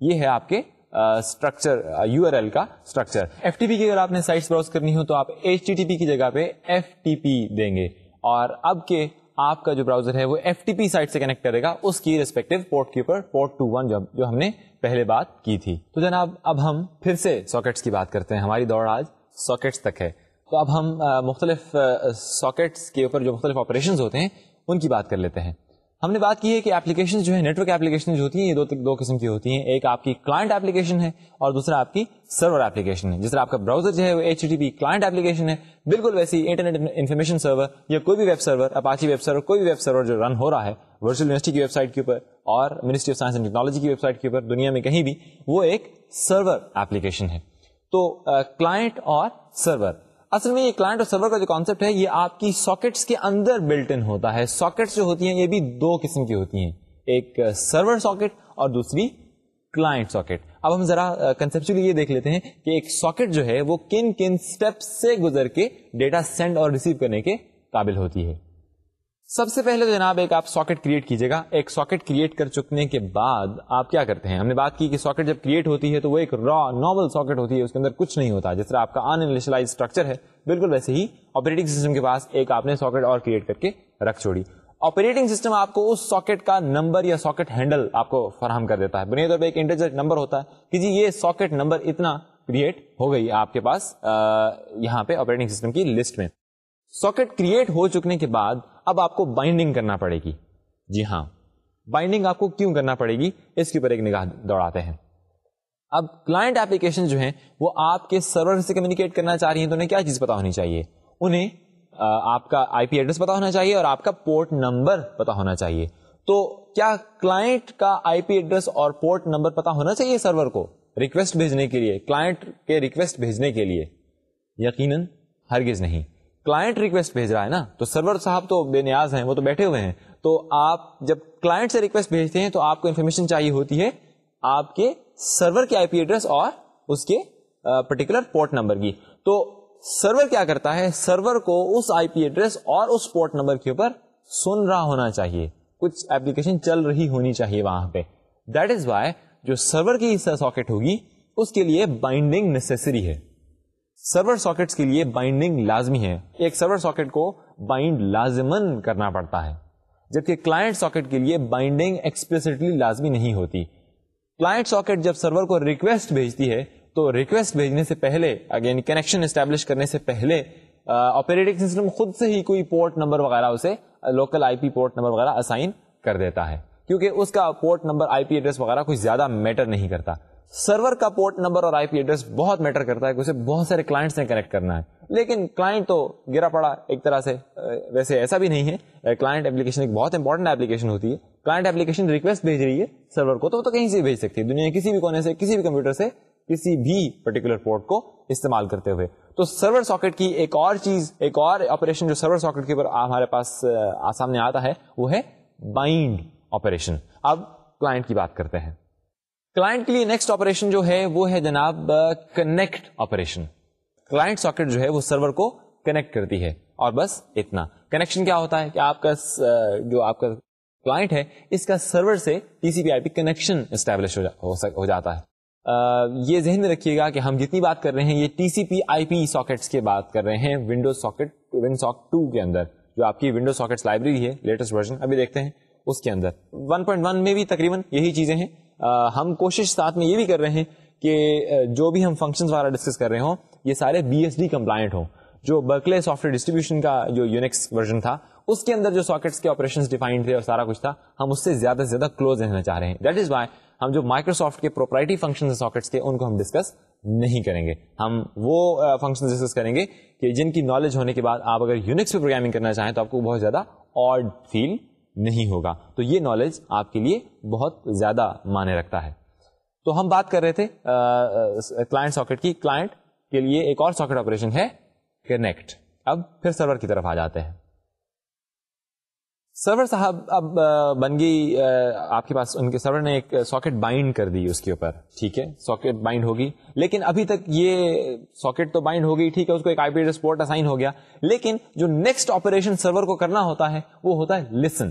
[SPEAKER 1] یہ ہے آپ کے اسٹرکچر یو آر ایل کا اسٹرکچر ایف ٹی پی کی اگر آپ نے سائٹس براؤز کرنی ہو تو آپ ایچ ٹی ٹی پی کی جگہ پہ ایف ٹی پی دیں گے اور اب کے آپ کا جو براؤزر ہے وہ ایف ٹی پی سائٹ سے کنیکٹ کرے گا اس کی ریسپیکٹو پورٹ کے اوپر پورٹ ٹو ون جو ہم نے پہلے بات کی تھی تو جناب اب ہم پھر سے ساکٹس کی بات کرتے ہیں ہماری دوڑ آج ساکٹس تک ہے تو اب ہم مختلف ساکٹس کے اوپر جو مختلف آپریشن ہوتے ہیں ان کی بات کر لیتے ہیں ہم نے بات کی ہے کہ اپلیکیشن جو ہے نیٹورک اپلیکیشن جو ہوتی ہیں، یہ دو دو قسم کی ہوتی ہیں۔ ایک آپ کی کلائنٹ اپلیکیشن ہے اور دوسرا آپ کی سرور اپلیکیشن ہے۔ جس طرح آپ کا براؤزر جو ہے، وہ H T P client application ہے۔ بالکل ویسی انٹرنیٹ انفارمیشن سرور یا کوئی بھی web server Apache web server کوئی بھی ویب سرور جو رن ہو رہا ہے ورچوئل یونیورسٹی کی ویب سائٹ کے اوپر اور ministry of science and technology کی ویب سائٹ کے اوپر، دنیا میں کہیں بھی، وہ ایک سرور اپلیکیشن ہے۔ تو کلائنٹ اور سرور اصل میں یہ کلائنٹ اور سرور کا جو کانسیپٹ ہے، یہ آپ کی ساکٹس کے اندر بلٹ ان ہوتا ہے۔ ساکٹس جو ہوتی ہیں، یہ بھی دو قسم کی ہوتی ہیں۔ ایک سرور ساکٹ اور دوسری کلائنٹ ساکٹ اب ہم ذرا کنسپچلی یہ دیکھ لیتے ہیں کہ ایک ساکٹ جو ہے، وہ کن کن اسٹیپ سے گزر کے ڈیٹا سینڈ اور ریسیو کرنے کے قابل ہوتی ہے۔ سب سے پہلے جناب ایک آپ ساکٹ کریٹ کیجیے گا۔ ایک ساکٹ کریٹ کر چکنے کے بعد آپ کیا کرتے ہیں؟ ہم نے بات کی کہ ساکٹ جب کریٹ ہوتی ہے تو وہ ایک را نارمل ساکٹ ہوتی ہے، اس کے اندر کچھ نہیں ہوتا۔ جس طرح آپ کا ان اسٹرکچر ہے، بالکل ویسے ہی آپریٹنگ سسٹم کے پاس ایک آپ نے ساکٹ اور کریٹ کر کے رکھ چھوڑی۔ آپریٹنگ سسٹم آپ کو اس ساکٹ کا نمبر یا ساکٹ ہینڈل آپ کو فراہم کر دیتا ہے۔ بنیادی طور پہ ایک انٹرجر نمبر ہوتا ہے کہ جی یہ ساکٹ نمبر اتنا کریٹ ہو گئی آپ کے پاس یہاں پہ آپریٹنگ سسٹم کی لسٹ میں۔ ساکٹ کریٹ ہو چکنے کے بعد اب آپ کو بائنڈنگ کرنا پڑے گی۔ جی ہاں۔ بائنڈنگ آپ کو کیوں کرنا پڑے گی؟ اس کے اوپر ایک نگاہ دوڑاتے ہیں۔ اب کلائنٹ ایپلیکیشن جو ہیں، وہ آپ کے سرور سے کمیونیکیٹ کرنا چاہ رہی ہیں، تو انہیں کیا چیز پتا ہونی چاہیے؟ انہیں آپ کا آئی پی ایڈریس پتا ہونا چاہیے اور آپ کا پورٹ نمبر پتا ہونا چاہیے۔ تو کیا کلائنٹ کا آئی پی ایڈریس اور پورٹ نمبر پتا ہونا چاہیے سرور کو؟ ریکویسٹ بھیجنے کے لیے، کلائنٹ کے ریکویسٹ بھیجنے کے لیے۔ یقیناً ہرگز نہیں۔ کلائنٹ ریکویسٹ بھیج رہا ہے نا، تو سرور صاحب تو بے نیاز ہیں، وہ تو بیٹھے ہوئے ہیں۔ تو آپ جب کلائنٹ سے ریکویسٹ بھیجتے ہیں تو آپ کو انفارمیشن چاہیے ہوتی ہے آپ کے سرور کے آئی پی ایڈریس اور اس کے پرٹیکولر پورٹ نمبر کی۔ تو سرور کیا کرتا ہے؟ سرور کو اس آئی پی ایڈریس اور اس پورٹ نمبر کے اوپر سن رہا ہونا چاہیے۔ کچھ ایپلیکیشن چل رہی ہونی چاہیے وہاں پہ۔ دیٹ از وائی جو سرور کی ساکٹ ہوگی، اس کے لیے بائنڈنگ نیسری ہے۔ سرور ساکٹس کے لیے بائنڈنگ لازمی ہے۔ ایک سرور ساکٹ کو بائنڈ لازمن کرنا پڑتا ہے، جبکہ کلائنٹ ساکٹ کے لیے بائنڈنگ ایکسپلسٹلی لازمی نہیں ہوتی۔ کلائنٹ ساکٹ جب سرور کو ریکویسٹ بھیجتی ہے، تو ریکویسٹ بھیجنے سے پہلے یعنی کنیکشن اسٹیبلش کرنے سے پہلے آپریٹنگ سسٹم خود سے ہی کوئی پورٹ نمبر وغیرہ اسے local I P port number وغیرہ اسائن کر دیتا ہے۔ کیونکہ اس کا port number I P address وغیرہ کوئی زیادہ میٹر نہیں کرتا۔ سرور کا پورٹ نمبر اور آئی پی ایڈریس بہت میٹر کرتا ہے کہ اسے بہت سارے کلائنٹ سے کنیکٹ کرنا ہے۔ لیکن کلائنٹ تو گرا پڑا ایک طرح سے ویسے ایسا بھی نہیں ہے۔ کلائنٹ ایپلیکیشن ایک بہت انپورٹنٹ ایپلیکیشن ہوتی ہے۔ کلائنٹ ایپلیکیشن ریکویسٹ بھیج رہی ہے سرور کو، تو تو کہیں سے بھیج سکتی ہے۔ دنیا کے کسی بھی کونے سے، کسی بھی کمپیوٹر سے کسی بھی پرٹیکولر پورٹ کو استعمال کرتے ہوئے۔ تو سرور ساکٹ کی ایک اور چیز، ایک اور آپریشن جو سرور ساکٹ کے اوپر ہمارے پاس سامنے آتا ہے، وہ ہے بائنڈ آپریشن اب کلائنٹ کی بات کرتے ہیں۔ کلائنٹ کے لیے نیکسٹ آپریشن جو ہے وہ ہے جناب کنیکٹ آپریشن کلائنٹ ساکٹ جو ہے وہ سرور کو کنیکٹ کرتی ہے اور بس اتنا. کنیکشن کیا ہوتا ہے کہ آپ کا جو آپ کا کلائنٹ ہے، اس کا سرور سے T C P I P connection establish ہو جاتا ہے. یہ ذہن میں رکھیے گا کہ ہم جتنی بات کر رہے ہیں، یہ T C P I P sockets کی بات کر رہے ہیں Windows socket Winsock two کے اندر. جو آپ کی ونڈوز ساکٹس لائبریری ہے لیٹسٹ ورژن ابھی دیکھتے ہیں اس کے اندر. 1.1 میں بھی تقریباً یہی چیزیں ہیں. ہم کوشش ساتھ میں یہ بھی کر رہے ہیں کہ جو بھی ہم فنکشن والا ڈسکس کر رہے ہوں، یہ سارے بی ایس ڈی کمپلائنٹ ہوں۔ جو برکلے سافٹ ویئر ڈسٹریبیوشن کا جو یونیکس ورژن تھا، اس کے اندر جو ساکٹس کے آپریشن ڈیفائنڈ تھے اور سارا کچھ تھا، ہم اس سے زیادہ سے زیادہ کلوز رہنا چاہ رہے ہیں۔ دیٹ از وائی ہم جو مائکروسافٹ کے پروپرائٹی فنکشن ساکٹس کے، ان کو ہم ڈسکس نہیں کریں گے۔ ہم وہ فنکشن ڈسکس کریں گے کہ جن کی نالج ہونے کے بعد آپ اگر یونکس پہ پروگرامنگ کرنا چاہیں تو آپ کو بہت زیادہ آڈ فیل نہیں ہوگا۔ تو یہ نالج آپ کے لیے بہت زیادہ مانے رکھتا ہے۔ تو ہم بات کر رہے تھے کلائنٹ ساکٹ کی۔ کلائنٹ کے لیے ایک اور ساکٹ آپریشن ہے کنیکٹ اب پھر سرور کی طرف آ جاتے ہیں۔ سرور صاحب، اب بن گئی آپ کے پاس ان کے سرور نے ایک ساکٹ بائنڈ کر دی اس کے اوپر۔ ٹھیک ہے ساکٹ بائنڈ ہوگی۔ لیکن ابھی تک یہ ساکٹ تو بائنڈ ہو گئی، ٹھیک ہے، اس کو ایک I P address port assign ہو گیا۔ لیکن جو نیکسٹ آپریشن سرور کو کرنا ہوتا ہے، وہ ہوتا ہے لسن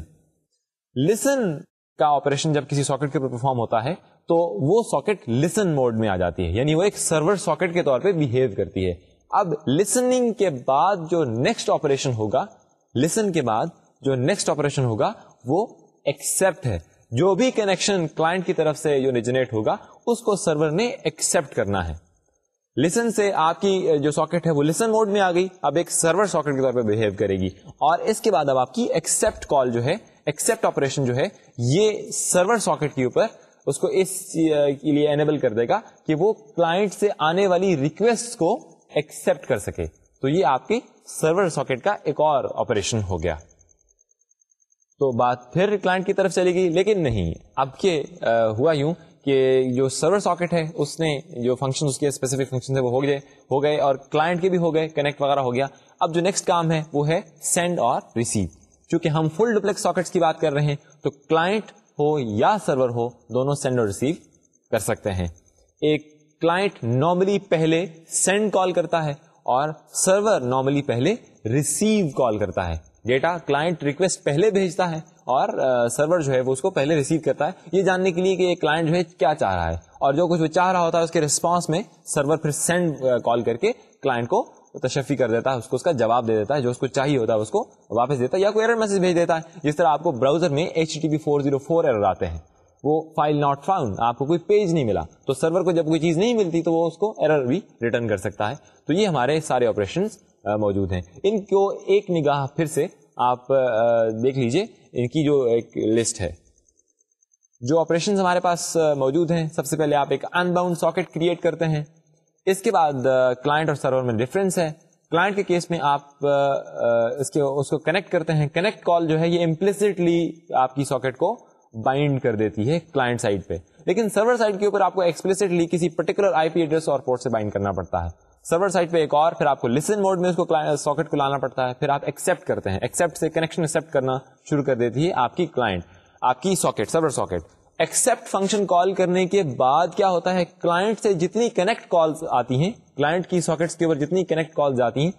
[SPEAKER 1] لسن کا آپریشن جب کسی ساکٹ کے اوپر پرفارم ہوتا ہے، تو وہ ساکٹ لسن موڈ میں آ جاتی ہے۔ یعنی وہ ایک سرور ساکٹ کے طور پہ بہیو کرتی ہے۔ اب لسننگ کے بعد جو نیکسٹ آپریشن ہوگا لسن کے بعد جو نیکسٹ آپریشن ہوگا، وہ ایکسپٹ ہے۔ جو بھی کنیکشن کلائنٹ کی طرف سے جو ریجنیٹ ہوگا، اس کو سرور نے ایکسپٹ کرنا ہے۔ لسن سے آپ کی جو ساکٹ ہے، وہ لسن موڈ میں آ گئی۔ اب ایک سرور ساکٹ کے طور پہ بہیو کرے گی۔ اور اس کے بعد اب آپ کی ایکسپٹ کال جو ہے ایکسپٹ آپریشن جو ہے، یہ سرور ساکٹ کے اوپر اس کو اس کے لیے انیبل کر دے گا کہ وہ کلائنٹ سے آنے والی ریکویسٹ کو ایکسپٹ کر سکے۔ تو یہ آپ کی سرور ساکٹ کا ایک اور آپریشن ہو گیا۔ تو بات پھر کلائنٹ کی طرف چلے گی لیکن نہیں۔ اب کے ہوا یوں کہ جو سرور ساکٹ ہے، اس نے جو فنکشن اس کے اسپیسیفک فنکشن وہ ہو گئے ہو گئے اور کلائنٹ کے بھی ہو گئے کنیکٹ وغیرہ ہو گیا۔ اب جو نیکسٹ کام ہے، وہ ہے سینڈ اور ریسیو چونکہ ہم فل ڈپلیکس ساکٹس کی بات کر رہے ہیں، تو کلائنٹ ہو یا سرور ہو، دونوں سینڈ اور ریسیو کر سکتے ہیں۔ ایک کلائنٹ نارملی پہلے سینڈ کال کرتا ہے اور سرور نارملی پہلے ریسیو کال کرتا ہے۔ ڈیٹا کلائنٹ ریکویسٹ پہلے بھیجتا ہے اور سرور جو ہے وہ اس کو پہلے ریسیو کرتا ہے۔ یہ جاننے کے لیے کہ یہ کلائنٹ جو ہے کیا چاہ رہا ہے۔ اور جو کچھ وہ چاہ رہا ہوتا ہے، اس کے ریسپانس میں سرور پھر سینڈ کال کر کے کلائنٹ کو تشفی کر دیتا ہے، اس کو اس کا جواب دے دیتا ہے، جو اس کو چاہیے ہوتا ہے، اس کو واپس دیتا ہے یا کوئی ایرر میسج بھیج دیتا ہے۔ جس طرح آپ کو براؤزر میں H T P four zero four error آتے ہیں، وہ فائل ناٹ فاؤنڈ آپ کو کوئی پیج نہیں ملا۔ تو سرور کو جب کوئی چیز نہیں ملتی تو وہ اس کو ایرر بھی ریٹرن کر سکتا ہے۔ تو یہ ہمارے سارے آپریشن موجود ہیں۔ ان کو ایک نگاہ پھر سے آپ دیکھ لیجیے۔ ان کی جو ایک لسٹ ہے۔ جو آپریشن ہمارے پاس موجود ہیں، سب سے پہلے آپ ایک ان باؤنڈ ساکٹ کریٹ کرتے ہیں۔ اس کے بعد کلائنٹ اور سرور میں ڈفرینس ہے. کلائنٹ کے کیس میں آپ اس کے، اس کو کنیکٹ کرتے ہیں. کنیکٹ کال جو ہے، یہ امپلسٹلی آپ کی ساکٹ کو بائنڈ کر دیتی ہے کلائنٹ سائڈ پہ. لیکن سرور سائڈ کے اوپر آپ کو ایکسپلسٹلی کسی پرٹیکولر آئی پی ایڈریس اور پورٹ سے بائنڈ کرنا پڑتا ہے. سرور سائٹ پہ ایک اور، پھر آپ کو لسن موڈ میں اس کو ساکٹ کو لانا پڑتا ہے. پھر آپ ایکسپٹ کرتے ہیں. ایکسپٹ سے کنیکشن ایکسپٹ کرنا شروع کر دیتی ہے آپ کی کلائنٹ آپ کی socket server socket accept function call کرنے کے بعد کیا ہوتا ہے؟ کلائنٹ سے جتنی کنیکٹ کالس آتی ہیں کلائنٹ کی ساکٹس کے اوپر جتنی کنیکٹ کالز آتی ہیں،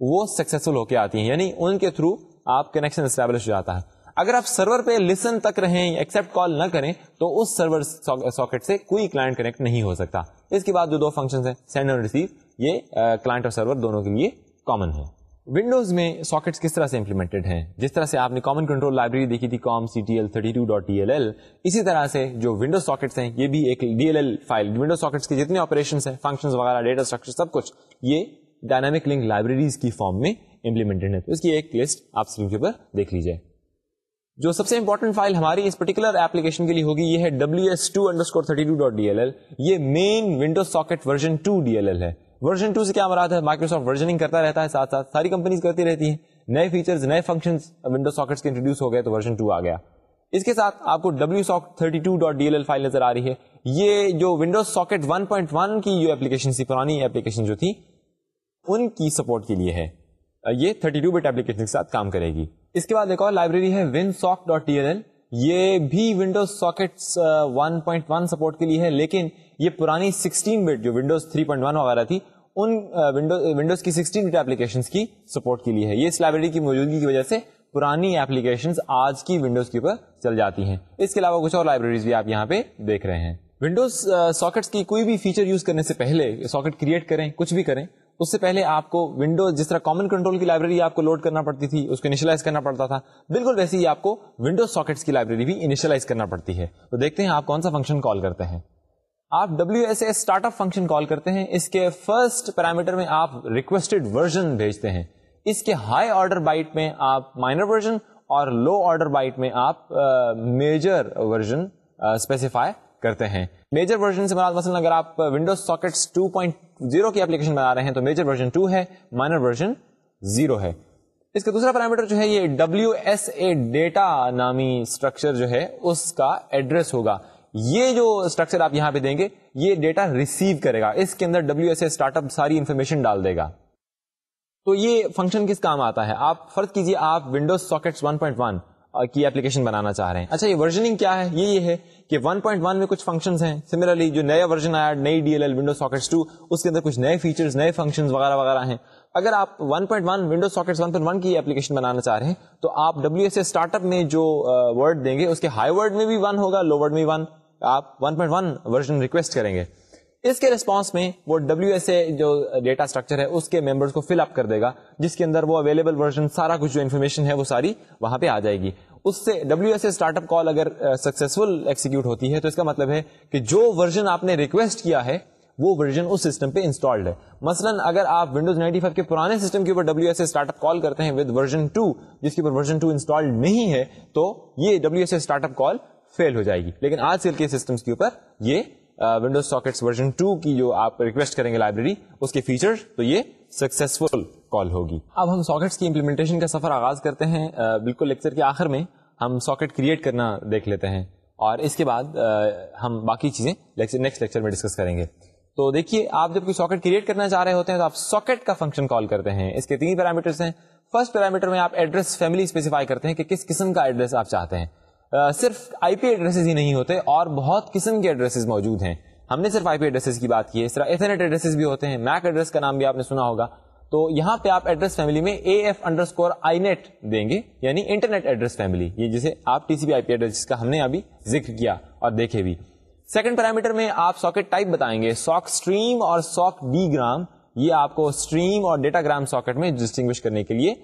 [SPEAKER 1] وہ سکسیسفل ہو کے آتی ہیں۔ یعنی ان کے تھرو آپ کنیکشن اسٹیبلش ہو جاتا ہے۔ اگر آپ سرور پہ لسن تک رہیں ایکسپٹ کال نہ کریں، تو اس سرور ساکٹ سے کوئی کلائنٹ کنیکٹ نہیں ہو سکتا۔ اس کے بعد جو دو فنکشن ہیں سینڈ اور ریسیو یہ کلائنٹ اور سرور دونوں کے لیے کامن ہے ونڈوز میں ساکٹس کس طرح سے امپلیمنٹڈ ہیں؟ جس طرح سے آپ نے کامن کنٹرول لائبریری دیکھی تھی com C T L thirty two dot D L L اسی طرح سے جو ونڈوز ساکٹس ہیں، یہ بھی ایک D L L file Windows sockets کے جتنے آپریشن ہیں فنکشن وغیرہ ڈیٹا اسٹرکچر سب کچھ، یہ ڈائنامک لنک لائبریریز کی فارم میں امپلیمنٹڈ ہے اس کی ایک لسٹ آپ اسکرین کے اوپر دیکھ لیجیے جو سب سے امپورٹنٹ فائل ہماری اس پرٹیکولر ایپلیکیشن کے لیے ہوگی، یہ ہے W S two underscore thirty two dot D L L یہ main Windows socket version two D L L ہے۔ ورژن ٹو سے کیا مراد ہے؟ مائکروسافٹ ورژنگ کرتا رہتا ہے، ساتھ ساتھ ساری کمپنیز کرتی رہتی ہیں۔ نئے فیچرز نئے فنکشن ونڈو ساکٹس کے انٹروڈیوس ہو گئے تو ورژن ٹو آ گیا۔ اس کے ساتھ آپ کو W socket thirty two dot D L L file نظر آ رہی ہے۔ یہ جو Windows socket one point one کی جو اپلیکیشن تھی، پرانی اپلیکیشن جو تھی، ان کی سپورٹ کے لیے ہے۔ یہ تھرٹی ٹو بٹ اپلیکیشن کے ساتھ کام کرے گی۔ اس کے بعد ایک اور لائبریری ہے ون ساک ڈاٹ ڈی ایل ایل یہ بھی Windows sockets one point one support کے لیے ہے، لیکن یہ پرانی سکسٹین بٹ جو ونڈوز تھری پوائنٹ ون وغیرہ تھی ان ونڈوز کی سکسٹین بٹ اپلیکیشن کی سپورٹ کے لیے ہے۔ یہ اس لائبریری کی موجودگی کی وجہ سے پرانی ایپلیکیشن آج کی ونڈوز کے اوپر چل جاتی ہیں۔ اس کے علاوہ کچھ اور لائبریریز بھی آپ یہاں پہ دیکھ رہے ہیں۔ ونڈوز ساکٹس کی کوئی بھی فیچر یوز کرنے سے پہلے ساکٹ کریٹ کریں، کچھ بھی کریں، اس سے پہلے آپ کو ونڈوز جس طرح کامن کنٹرول کی لائبریری آپ کو لوڈ کرنا پڑتی تھی، اس کو انیشلائز کرنا پڑتا تھا۔ بالکل ویسے ہی آپ کو ونڈوز ساکٹس کی لائبریری بھی انیشلائز کرنا پڑتی ہے۔ تو دیکھتے ہیں آپ کون سا فنکشن کال کرتے ہیں۔ آپ W S A startup function call کرتے ہیں، اس کے فرسٹ پیرامیٹر میں آپ ریکویسٹڈ ورژن بھیجتے ہیں۔ اس کے ہائی آرڈر بائٹ میں آپ مائنر ورژن اور لو آرڈر بائٹ میں آپ میجر ورژن اسپیسیفائی کرتے ہیں۔ میجر ورژن سے مراد مثلا اگر آپ ونڈوز ساکٹس 2.0 کی اپلیکیشن بنا رہے ہیں تو میجر ورژن 2 ہے مائنر ورژن 0 ہے۔ اس کا دوسرا پیرامیٹر جو ہے، یہ ڈبلو ایس اے ڈیٹا نامی اسٹرکچر جو ہے، اس کا ایڈریس ہوگا۔ یہ جو اسٹرکچر آپ یہاں پہ دیں گے، یہ ڈیٹا ریسیو کرے گا۔ اس کے اندر W S A start up ساری انفارمیشن ڈال دے گا۔ تو یہ فنکشن کس کام آتا ہے؟ آپ فرض کیجیے آپ ونڈوز ساکٹ 1.1 کی اپلیکیشن بنانا چاہ رہے ہیں۔ اچھا یہ ورژننگ کیا ہے؟ یہ یہ ہے کہ 1.1 میں کچھ فنکشنز ہیں۔ سملرلی جو نیا ورژن آیا، نئی D L L window sockets 2 اس کے اندر کچھ نئے فیچرز نئے فنکشنز وغیرہ وغیرہ ہیں۔ اگر آپ 1.1 ونڈو ساکٹس 1.1 کی اپلیکیشن بنانا چاہ رہے ہیں، تو آپ ڈبلو ایس اسٹارٹ اپ میں جو ورڈ دیں گے، اس کے ہائی ورڈ میں بھی ون ہوگا لو ورڈ میں آپ 1.1 ورژن ریکویسٹ کریں گے۔ اس کے ریسپانس میں وہ ڈبلو ایس اے جو ڈیٹا اسٹرکچر ہے، اس کے ممبرس کو فل اپ کر دے گا، جس کے اندر وہ اویلیبل ورژن سارا کچھ جو انفارمیشن ہے، وہ ساری وہاں پہ آ جائے گی۔ اس سے W S A startup call اگر سکسیسفل ایکسیکیوٹ ہوتی ہے، تو اس کا مطلب ہے کہ جو ورژن آپ نے ریکویسٹ کیا ہے، وہ ورژن اس سسٹم پہ انسٹالڈ ہے۔ مثلا اگر آپ ونڈوز 95 کے پرانے سسٹم کے اوپر W S A startup call کرتے ہیں ود ورژن 2 جس کے اوپر ورژن 2 انسٹالڈ نہیں ہے، تو یہ W S A startup call fail ہو جائے گی۔ لیکن آج کل کے سسٹمس کے اوپر یہ ونڈوز ساکٹس ورژن 2 کی جو آپ ریکویسٹ کریں گے لائبریری اس کے فیچر تو یہ سکسیسفل کال ہوگی۔ اب ہم ساکٹس کی امپلیمنٹیشن کا سفر آغاز کرتے ہیں۔ بالکل لیکچر کے آخر میں ہم ساکٹ کریٹ کرنا دیکھ لیتے ہیں۔ اور اس کے بعد ہم باقی چیزیں نیکسٹ لیکچر میں ڈسکس کریں گے۔ تو دیکھیے، آپ جب کوئی ساکٹ کریٹ کرنا چاہ رہے ہوتے ہیں تو آپ ساکٹ کا فنکشن کال کرتے ہیں۔ اس کے تین پیرامیٹرس ہیں۔ فرسٹ پیرامیٹر میں آپ ایڈریس فیملی اسپیسیفائی کرتے ہیں کہ کس قسم کا ایڈریس آپ چاہتے ہیں۔ صرف آئی پی ایڈریس ہی نہیں ہوتے، اور بہت قسم کے ایڈریس موجود ہیں۔ ہم نے صرف آئی پی ایڈریس کی بات کی ہے، اس طرح ایتھنیٹ ایڈریس بھی ہوتے ہیں، میک ایڈریس کا نام بھی آپ نے سنا ہوگا۔ تو یہاں پہ آپ ایڈریس فیملی میں A F underscore I net دیں گے یعنی انٹرنیٹ ایڈریس فیملی، یہ جسے آپ T C P I P address کا ہم نے ابھی ذکر کیا اور دیکھے بھی۔ سیکنڈ پیرامیٹر میں آپ ساکٹ ٹائپ بتائیں گے، ساک اسٹریم اور ساک ڈی گرام، یہ آپ کو اسٹریم اور ڈیٹا گرام ساکٹ میں ڈسٹنگ کرنے کے لیے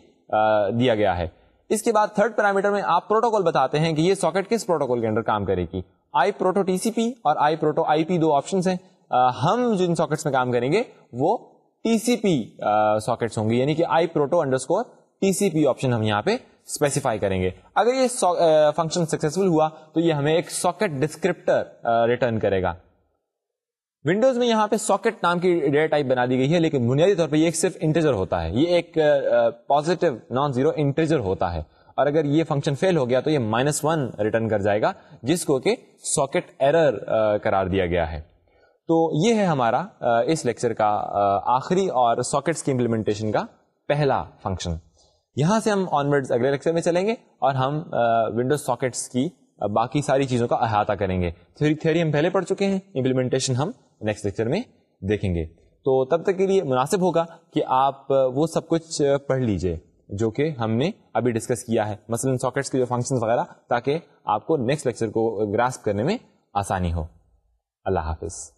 [SPEAKER 1] دیا گیا ہے۔ اس کے بعد تھرڈ پیرامیٹر میں آپ پروٹوکول بتاتے ہیں کہ یہ ساکٹ کس پروٹوکول کے اندر کام کرے گی۔ آئی پروٹو ٹی سی پی اور آئی پروٹو آئی پی دو آپشن ہیں۔ ہم جن ساکٹس میں کام کریں گے، وہ ٹی سی پی ساکٹس ہوں گے یعنی کہ I proto underscore T C P option ہم یہاں پہ اسپیسیفائی کریں گے۔ اگر یہ فنکشن سکسیسفل ہوا تو یہ ہمیں ایک ساکٹ ڈسکرپٹر ریٹرن کرے گا۔ ونڈوز میں یہاں پہ ساکٹ نام کی ڈیٹا ٹائپ بنا دی گئی ہے، لیکن بنیادی طور پہ یہ ایک صرف انٹیجر ہوتا ہے۔ یہ ایک پازیٹو نان زیرو انٹیجر ہوتا ہے۔ اور اگر یہ فنکشن فیل ہو گیا تو یہ مائنس ون ریٹرن کر جائے گا، جس کو کہ ساکٹ ایرر قرار دیا گیا ہے۔ تو یہ ہے ہمارا اس لیکچر کا آخری اور ساکٹس کی امپلیمنٹیشن کا پہلا فنکشن یہاں سے ہم آنورڈ اگلے لیکچر میں چلیں گے اور ہم ونڈوز ساکٹس کی باقی ساری چیزوں کا احاطہ کریں گے۔ تھیوری ہم پہلے پڑھ چکے ہیں۔ امپلیمنٹیشن ہم نیکسٹ لیکچر میں دیکھیں گے۔ تو تب تک کے لیے مناسب ہوگا کہ آپ وہ سب کچھ پڑھ لیجیے، جو کہ ہم نے ابھی ڈسکس کیا ہے۔ مثلا ساکٹس کے جو فنکشن وغیرہ، تاکہ آپ کو نیکسٹ لیکچر کو گراسپ کرنے میں آسانی ہو۔ اللہ حافظ۔